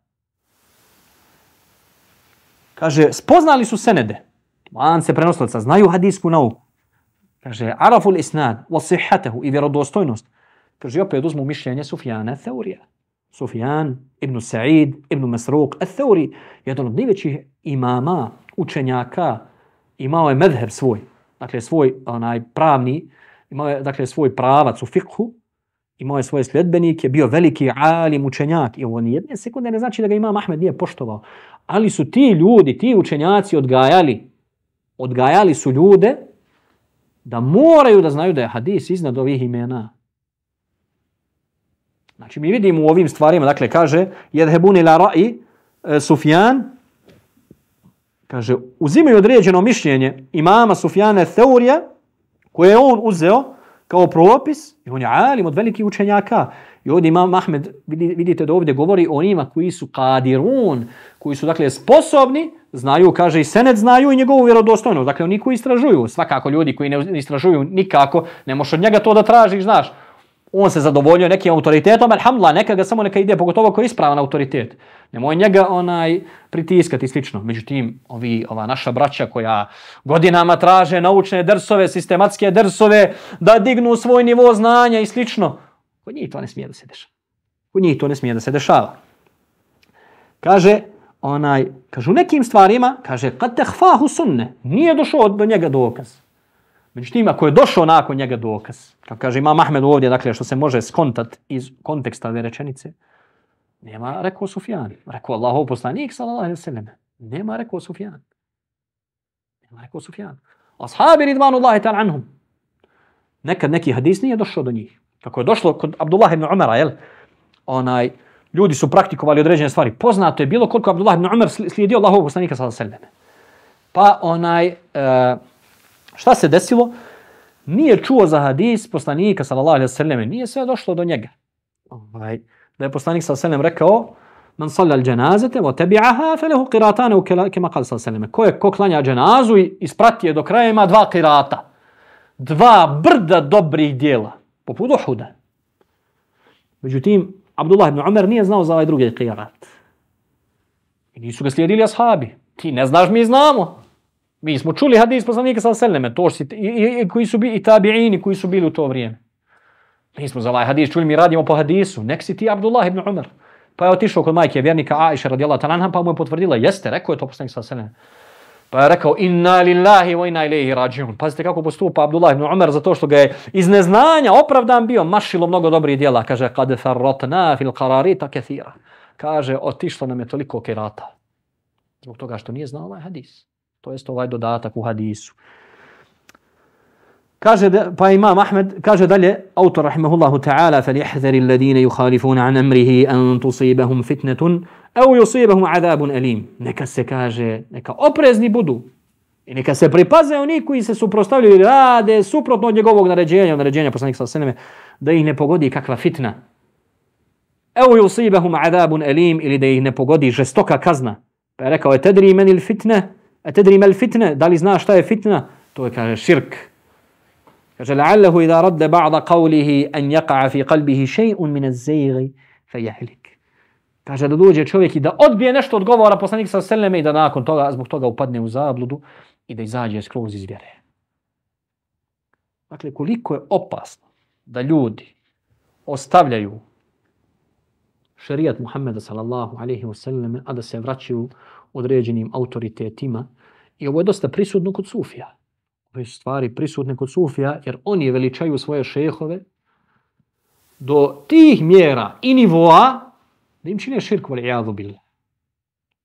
Kaže, spoznali su senede. Man se prenoslica, znaju hadisku nauku. Kaže, arafu l'isnad wa sihatahu i vjerodostojnost. Kaže, opet uzmu mišljenje Sufjana Theurija. Sufjan ibn Sa'id ibn Masruq al-Thawri, jedan od najvećih imama, učenjaka, imao je medheb svoj, dakle svoj onaj pravni, imao je dakle svoj pravac u fikhu, imao je svoje sljedbenike, bio veliki alim učenjak i ovo ni jedne sekunde ne znači da ga imam Ahmed nije poštovao. Ali su ti ljudi, ti učenjaci odgajali, odgajali su ljude da moraju da znaju da je hadis iznad ovih imena. Znači mi vidimo u ovim stvarima, dakle kaže jedhebun ila ra'i e, Sufjan, kaže uzimaju određeno mišljenje imama Sufjana Theurija koje je on uzeo kao propis i on je alim od velikih učenjaka. I ovdje imam Ahmed, vidite da ovdje govori o onima koji su kadirun, koji su dakle sposobni, znaju, kaže i senet znaju i njegovu vjerodostojnost. Dakle oni koji istražuju, svakako ljudi koji ne istražuju nikako, ne možeš od njega to da tražiš, znaš on se zadovoljio nekim autoritetom, alhamdulillah, neka ga samo neka ide, pogotovo ko je ispravan autoritet. Nemoj njega onaj pritiskati i slično. Međutim, ovi, ova naša braća koja godinama traže naučne drsove, sistematske drsove, da dignu svoj nivo znanja i slično, kod njih to ne smije da se dešava. Kod njih to ne smije da se dešava. Kaže, onaj, kaže u nekim stvarima, kaže, kad te hfahu sunne, nije došao do njega dokaz. Međutim, ako je došao nakon njega dokaz, kao kaže Imam Ahmed ovdje, dakle, što se može skontat iz konteksta ove rečenice, nema rekao Sufjan. Rekao Allahov poslanik, sallallahu alaihi sallam. Nema rekao Sufjan. Nema rekao Sufjan. Ashabi ridvanullahi ta'ala anhum. Nekad neki hadis nije došao do njih. Kako je došlo kod Abdullah ibn Umara, jel? Onaj, ljudi su praktikovali određene stvari. Poznato je bilo koliko Abdullah ibn Umar slijedio Allahov poslanika, sallallahu alaihi sallam. Pa onaj, uh, Šta se desilo? Nije čuo za hadis poslanika sallallahu alejhi ve selleme, nije sve došlo do njega. Ovaj da je poslanik sallallahu alejhi ve sellem rekao: "Man salla al-janazata wa tabi'aha falahu qiratan wa kama qala sallallahu alejhi ve sellem." Ko je ko klanja dženazu i isprati je do kraja ima dva qirata. Dva brda dobrih djela, poput Uhuda. Međutim, Abdullah ibn Umar nije znao za ovaj drugi qirat. I nisu ga slijedili ashabi. Ti ne znaš, mi znamo. Mi smo čuli hadis poslanika sa seleme, to su i, i, i, koji su bili i tabiini koji su bili u to vrijeme. Mi smo za ovaj hadis čuli, mi radimo po hadisu. Nek si ti Abdullah ibn Umar. Pa je otišao kod majke vjernika Aisha radijallahu ta'ala anha, pa mu je potvrdila, jeste, rekao je to poslanik sa seleme. Pa je rekao, inna lillahi wa inna ilaihi rađiun. Pazite kako postupa Abdullah ibn Umar zato što ga je iz neznanja opravdan bio, mašilo mnogo dobrih dijela. Kaže, kad farratna fil qararita kathira. Kaže, otišlo nam je toliko kerata. Zbog toga što nije znao ovaj hadis. To jest ovaj dodatak u hadisu. Kaže pa imam Ahmed kaže dalje autor rahimahullahu ta'ala falyahdhar alladhina yukhalifuna an amrihi an tusibahum fitnatun aw yusibahum adhabun alim. Neka se kaže, neka oprezni budu i neka se pripaze oni koji se suprotstavljaju rade suprotno od njegovog naređenja, naređenja poslanika sallallahu da ih ne pogodi kakva fitna. Aw yusibahum adhabun alim ili da ih ne pogodi žestoka kazna. Pa je rekao je tedri menil fitne A tedri mel fitne, da li znaš šta je fitna? To je, kaže, širk. Kaže, la'allahu idha radde ba'da qavlihi an yaqa'a fi qalbihi še'un min az-zayri fayahlik. Kaže, da dođe čovjek i da odbije nešto od govora poslanik sa seleme i da nakon toga, zbog toga upadne u zabludu i da izađe skroz iz vjere. Dakle, koliko je opasno da ljudi ostavljaju šerijat Muhammeda sallallahu alaihi ve sallam, a da se vraćaju određenim autoritetima. I ovo je dosta prisutno kod Sufija. Ove stvari prisutne kod Sufija, jer oni veličaju svoje šehove do tih mjera i nivoa da im čine širk voli jadu bile.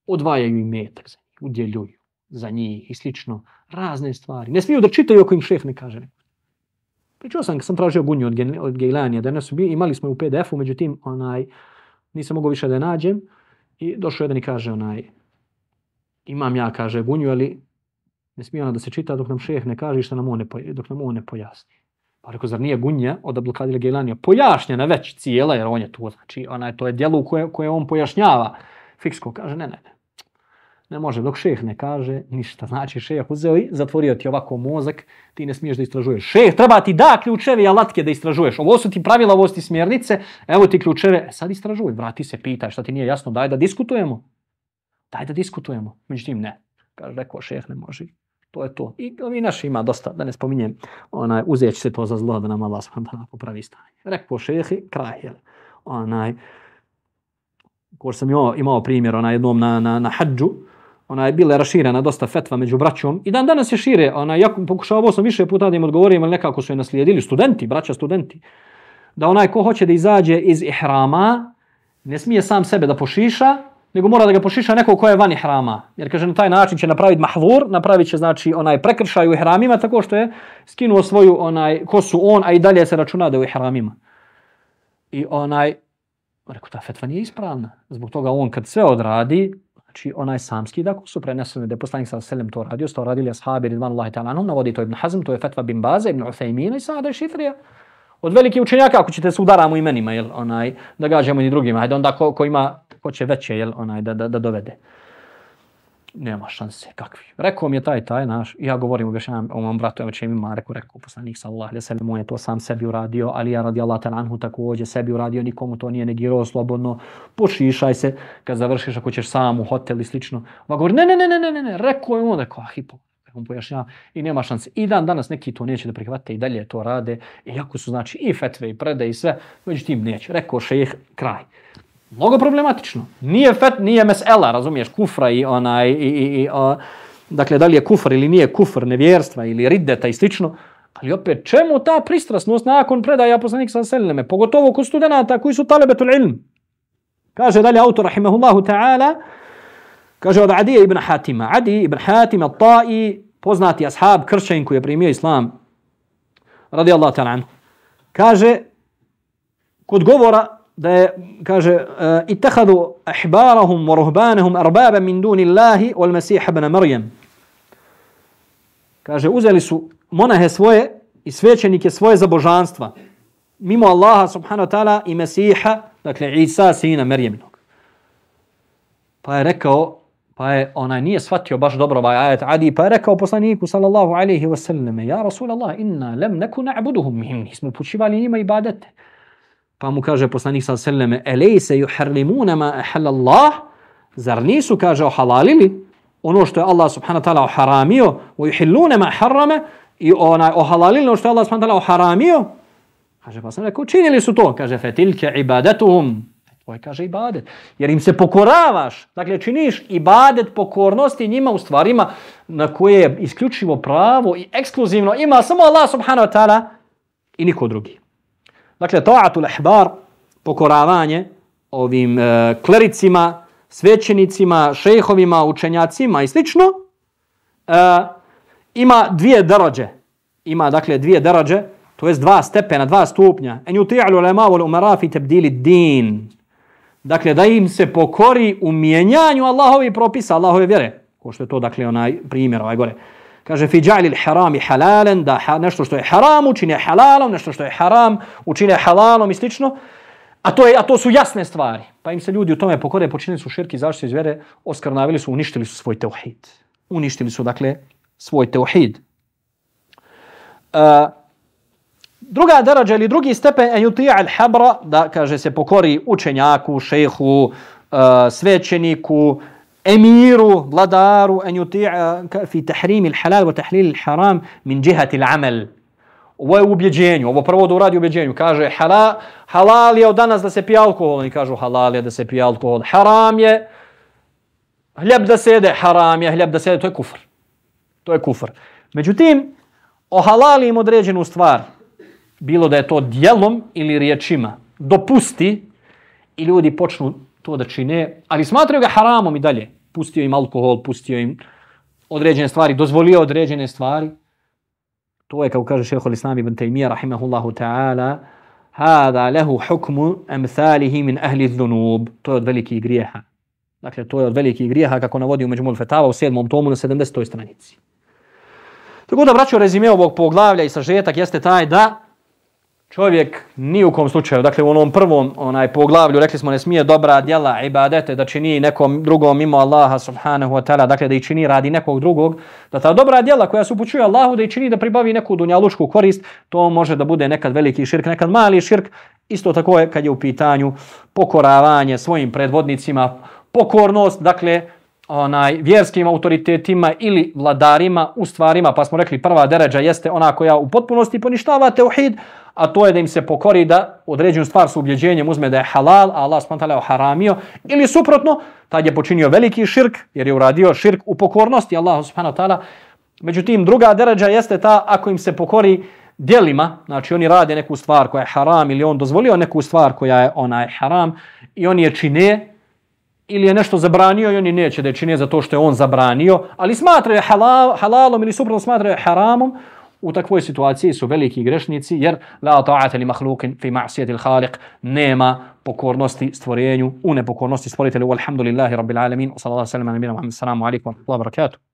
Odvajaju im metak za njih, udjeljuju za njih i slično. Razne stvari. Ne smiju da čitaju ako im šef ne kaže. Pričao sam, sam tražio gunju od, od Gejlanija, danas su bili, imali smo u PDF-u, međutim, onaj, nisam mogao više da nađem. I došao jedan i kaže onaj, imam ja, kaže, bunju, ali ne smije ona da se čita dok nam šeh ne kaže što nam on ne, dok nam on ne pojasni. Pa rekao, zar nije gunja od Abdulkadir Gejlanija pojašnjena već cijela, jer on je tu, znači, onaj, to je djelo koje, koje on pojašnjava. Fiksko kaže, ne, ne, ne. Ne može, dok šeh ne kaže ništa. Znači, šeh uzeo i zatvorio ti ovako mozak, ti ne smiješ da istražuješ. Šeh, treba ti da ključeve i alatke da istražuješ. Ovo su ti pravila, ovo su ti smjernice, evo ti ključeve. E, sad istražuj, vrati se, pitaj šta ti nije jasno, daj da diskutujemo. Daj da diskutujemo. Međutim, ne. Kaže, rekao šeh, ne može. To je to. I ovi naši ima dosta, da ne spominjem, onaj, uzeći se to za zlo da nam Allah subhanahu popravi stanje. Rekao šehi, kraj, jel? Onaj, ko sam imao, imao primjer, onaj, jednom na, na, na hađu, ona je bila raširena dosta fetva među braćom i dan danas je šire, ona ja pokušavao sam više puta da im odgovorim, ali nekako su je naslijedili studenti, braća studenti, da onaj ko hoće da izađe iz ihrama, ne smije sam sebe da pošiša, nego mora da ga pošiša neko ko je van ihrama. Jer kaže na taj način će napraviti mahvur, napravit će znači onaj prekršaj u ihramima tako što je skinuo svoju onaj kosu on, a i dalje se računa da je u ihramima. I onaj, rekao, ta fetva nije ispravna. Zbog toga on kad sve odradi, znači onaj samski da su preneseno da je poslanik sa selem to radio, sto radili ashabi ridvanullahi ta'ala anhum, navodi to Ibn Hazm, to je fetva bin Baza, Ibn Uthaymina i sada je šifrija. Od velikih učenjaka, ako ćete se udaramo imenima, jel, onaj, da gađamo i drugima, hajde onda ko, ko ima, ko će veće, jel, onaj, da, da, da dovede. Nema šanse, kakvi. Rekao mi je taj, taj naš, ja govorim, objašnjavam o mom bratu, evo će ima, rekao, rekao, poslanik sallallahu alaihi sallam, on je to sam sebi uradio, ali ja radi Allah anhu također sebi uradio, nikomu to nije negirao slobodno, pošišaj se, kad završiš, ako ćeš sam u hotel i slično. Va govori, ne, ne, ne, ne, ne, ne, ne, rekao je on, rekao, ah, hipo, on pojašnjava i nema šanse. I dan danas neki to neće da prihvate i dalje to rade, iako su znači i fetve i prede i sve, međutim neće. Rekao šejh, kraj. Mnogo problematično. Nije fet, nije mesela, razumiješ, kufra i onaj, i, i, i, o, dakle, da li je kufr ili nije kufr, nevjerstva ili riddeta i slično, ali opet, čemu ta pristrasnost nakon predaja poslanik sa seleme, pogotovo kod studenta koji su talebetul ilm. Kaže dalje autor, rahimahullahu ta'ala, kaže od Adije ibn Hatima. Adi ibn Hatima ta'i, poznati ashab, kršćan koji je primio islam, radijallahu ta'ala anhu. Kaže, kod govora da je, kaže, eh, itahadu ahbarahum wa ruhbanahum arbaba min duni Allahi wal Mesiha ibn Maryam. Kaže, uzeli su monahe svoje i svećenike svoje za božanstva. Mimo Allaha subhanahu wa ta'ala i Mesiha, dakle Isa, sina Maryaminog. Pa je rekao, pa je onaj nije shvatio baš dobro ovaj ajet Adi, pa je rekao poslaniku sallallahu alaihi wa sallam, ja Rasulallah, inna lem neku na'buduhum, mi nismo počivali njima ibadete. Pa mu kaže poslanik sa seleme, elejse juharlimuna ma ahalla Allah, zar nisu, kaže, ohalalili ono što je Allah subhanahu wa ta'ala oharamio, u juhillune ma harrame, i onaj ohalalili ono što je Allah subhanahu wa ta'ala oharamio, kaže, pa sam rekao, činili su to, kaže, fetilke ibadatuhum, to je, kaže, ibadet, jer im se pokoravaš, dakle, činiš ibadet pokornosti njima u stvarima na koje je isključivo pravo i ekskluzivno ima samo Allah subhanahu wa ta'ala i niko drugi. Dakle, ta'atul ihbar, pokoravanje ovim e, klericima, svećenicima, šejhovima, učenjacima i slično, e, ima dvije darađe. Ima, dakle, dvije darađe, to jest dva stepena, dva stupnja. En yuti'lu lema wal umara fi tabdili din. Dakle, da im se pokori u mijenjanju Allahovi propisa, Allahove vjere. Ko što je to, dakle, onaj primjer, ovaj gore. Kaže, fi ja'li l-harami halalen, da ha, nešto što je haram učine halalom, nešto što je haram učine halalom i slično. A to, je, a to su jasne stvari. Pa im se ljudi u tome pokore, počinili su širki, zašto iz vere, oskrnavili su, uništili su svoj teuhid. Uništili su, dakle, svoj teuhid. Uh, druga darađa ili drugi stepen, en yuti'a al-habra, da, kaže, se pokori učenjaku, šejhu, uh, e, svećeniku, emiru, vladaru, en yuti'a fi tahrimi al-halal wa tahlil al-haram min jihati al-amal. Ovo je u ubjeđenju, ovo prvo da uradi u ubjeđenju. Kaže, halal, halal je od danas da se pije alkohol. Oni kažu, halal je da se pije alkohol. Haram je, hljeb da se jede, haram je, hljeb da se jede, to je kufr. To je kufr. Međutim, ohalalim određenu stvar, bilo da je to dijelom ili riječima, dopusti i ljudi počnu to da čine, ali smatraju ga haramom i dalje. Pustio im alkohol, pustio im određene stvari, dozvolio određene stvari. To je, kao kaže šehol Islami ibn Taymiyyah, rahimahullahu ta'ala, hada lehu hukmu emthalihi min ahli dhunub. To je od velikih grijeha. Dakle, to je od velikih grijeha kako navodi u Međumul Fetava u sedmom tomu na 70. stranici. Tako da, braćo, rezime ovog poglavlja i sažetak jeste taj da čovjek ni u kom slučaju, dakle u onom prvom onaj poglavlju, rekli smo ne smije dobra djela, ibadete, da čini nekom drugom mimo Allaha subhanahu wa ta'ala, dakle da ih čini radi nekog drugog, da ta dobra djela koja se upućuje Allahu da ih čini da pribavi neku dunjalučku korist, to može da bude nekad veliki širk, nekad mali širk, isto tako je kad je u pitanju pokoravanje svojim predvodnicima, pokornost, dakle, onaj vjerskim autoritetima ili vladarima u stvarima, pa smo rekli prva deređa jeste ona koja u potpunosti poništava teuhid, a to je da im se pokori da određenu stvar s ubjeđenjem uzme da je halal, a Allah s.w.t. je haramio, ili suprotno, tad je počinio veliki širk, jer je uradio širk u pokornosti Allah s.w.t. Međutim, druga deređa jeste ta ako im se pokori dijelima, znači oni rade neku stvar koja je haram ili on dozvolio neku stvar koja je onaj haram i oni je čine, ili je nešto zabranio i oni neće da je čine za to što je on zabranio, ali smatraju halal, halalom ili suprotno smatraju haramom, u takvoj situaciji su veliki grešnici jer la ta'ata li mahlukin fi ma'siyati al-khaliq nema pokornosti stvorenju u nepokornosti stvoritelju. Alhamdulillahi rabbil alamin. Sallallahu alejhi ve sellem assalamu alaykum wa rahmatullahi wa barakatuh.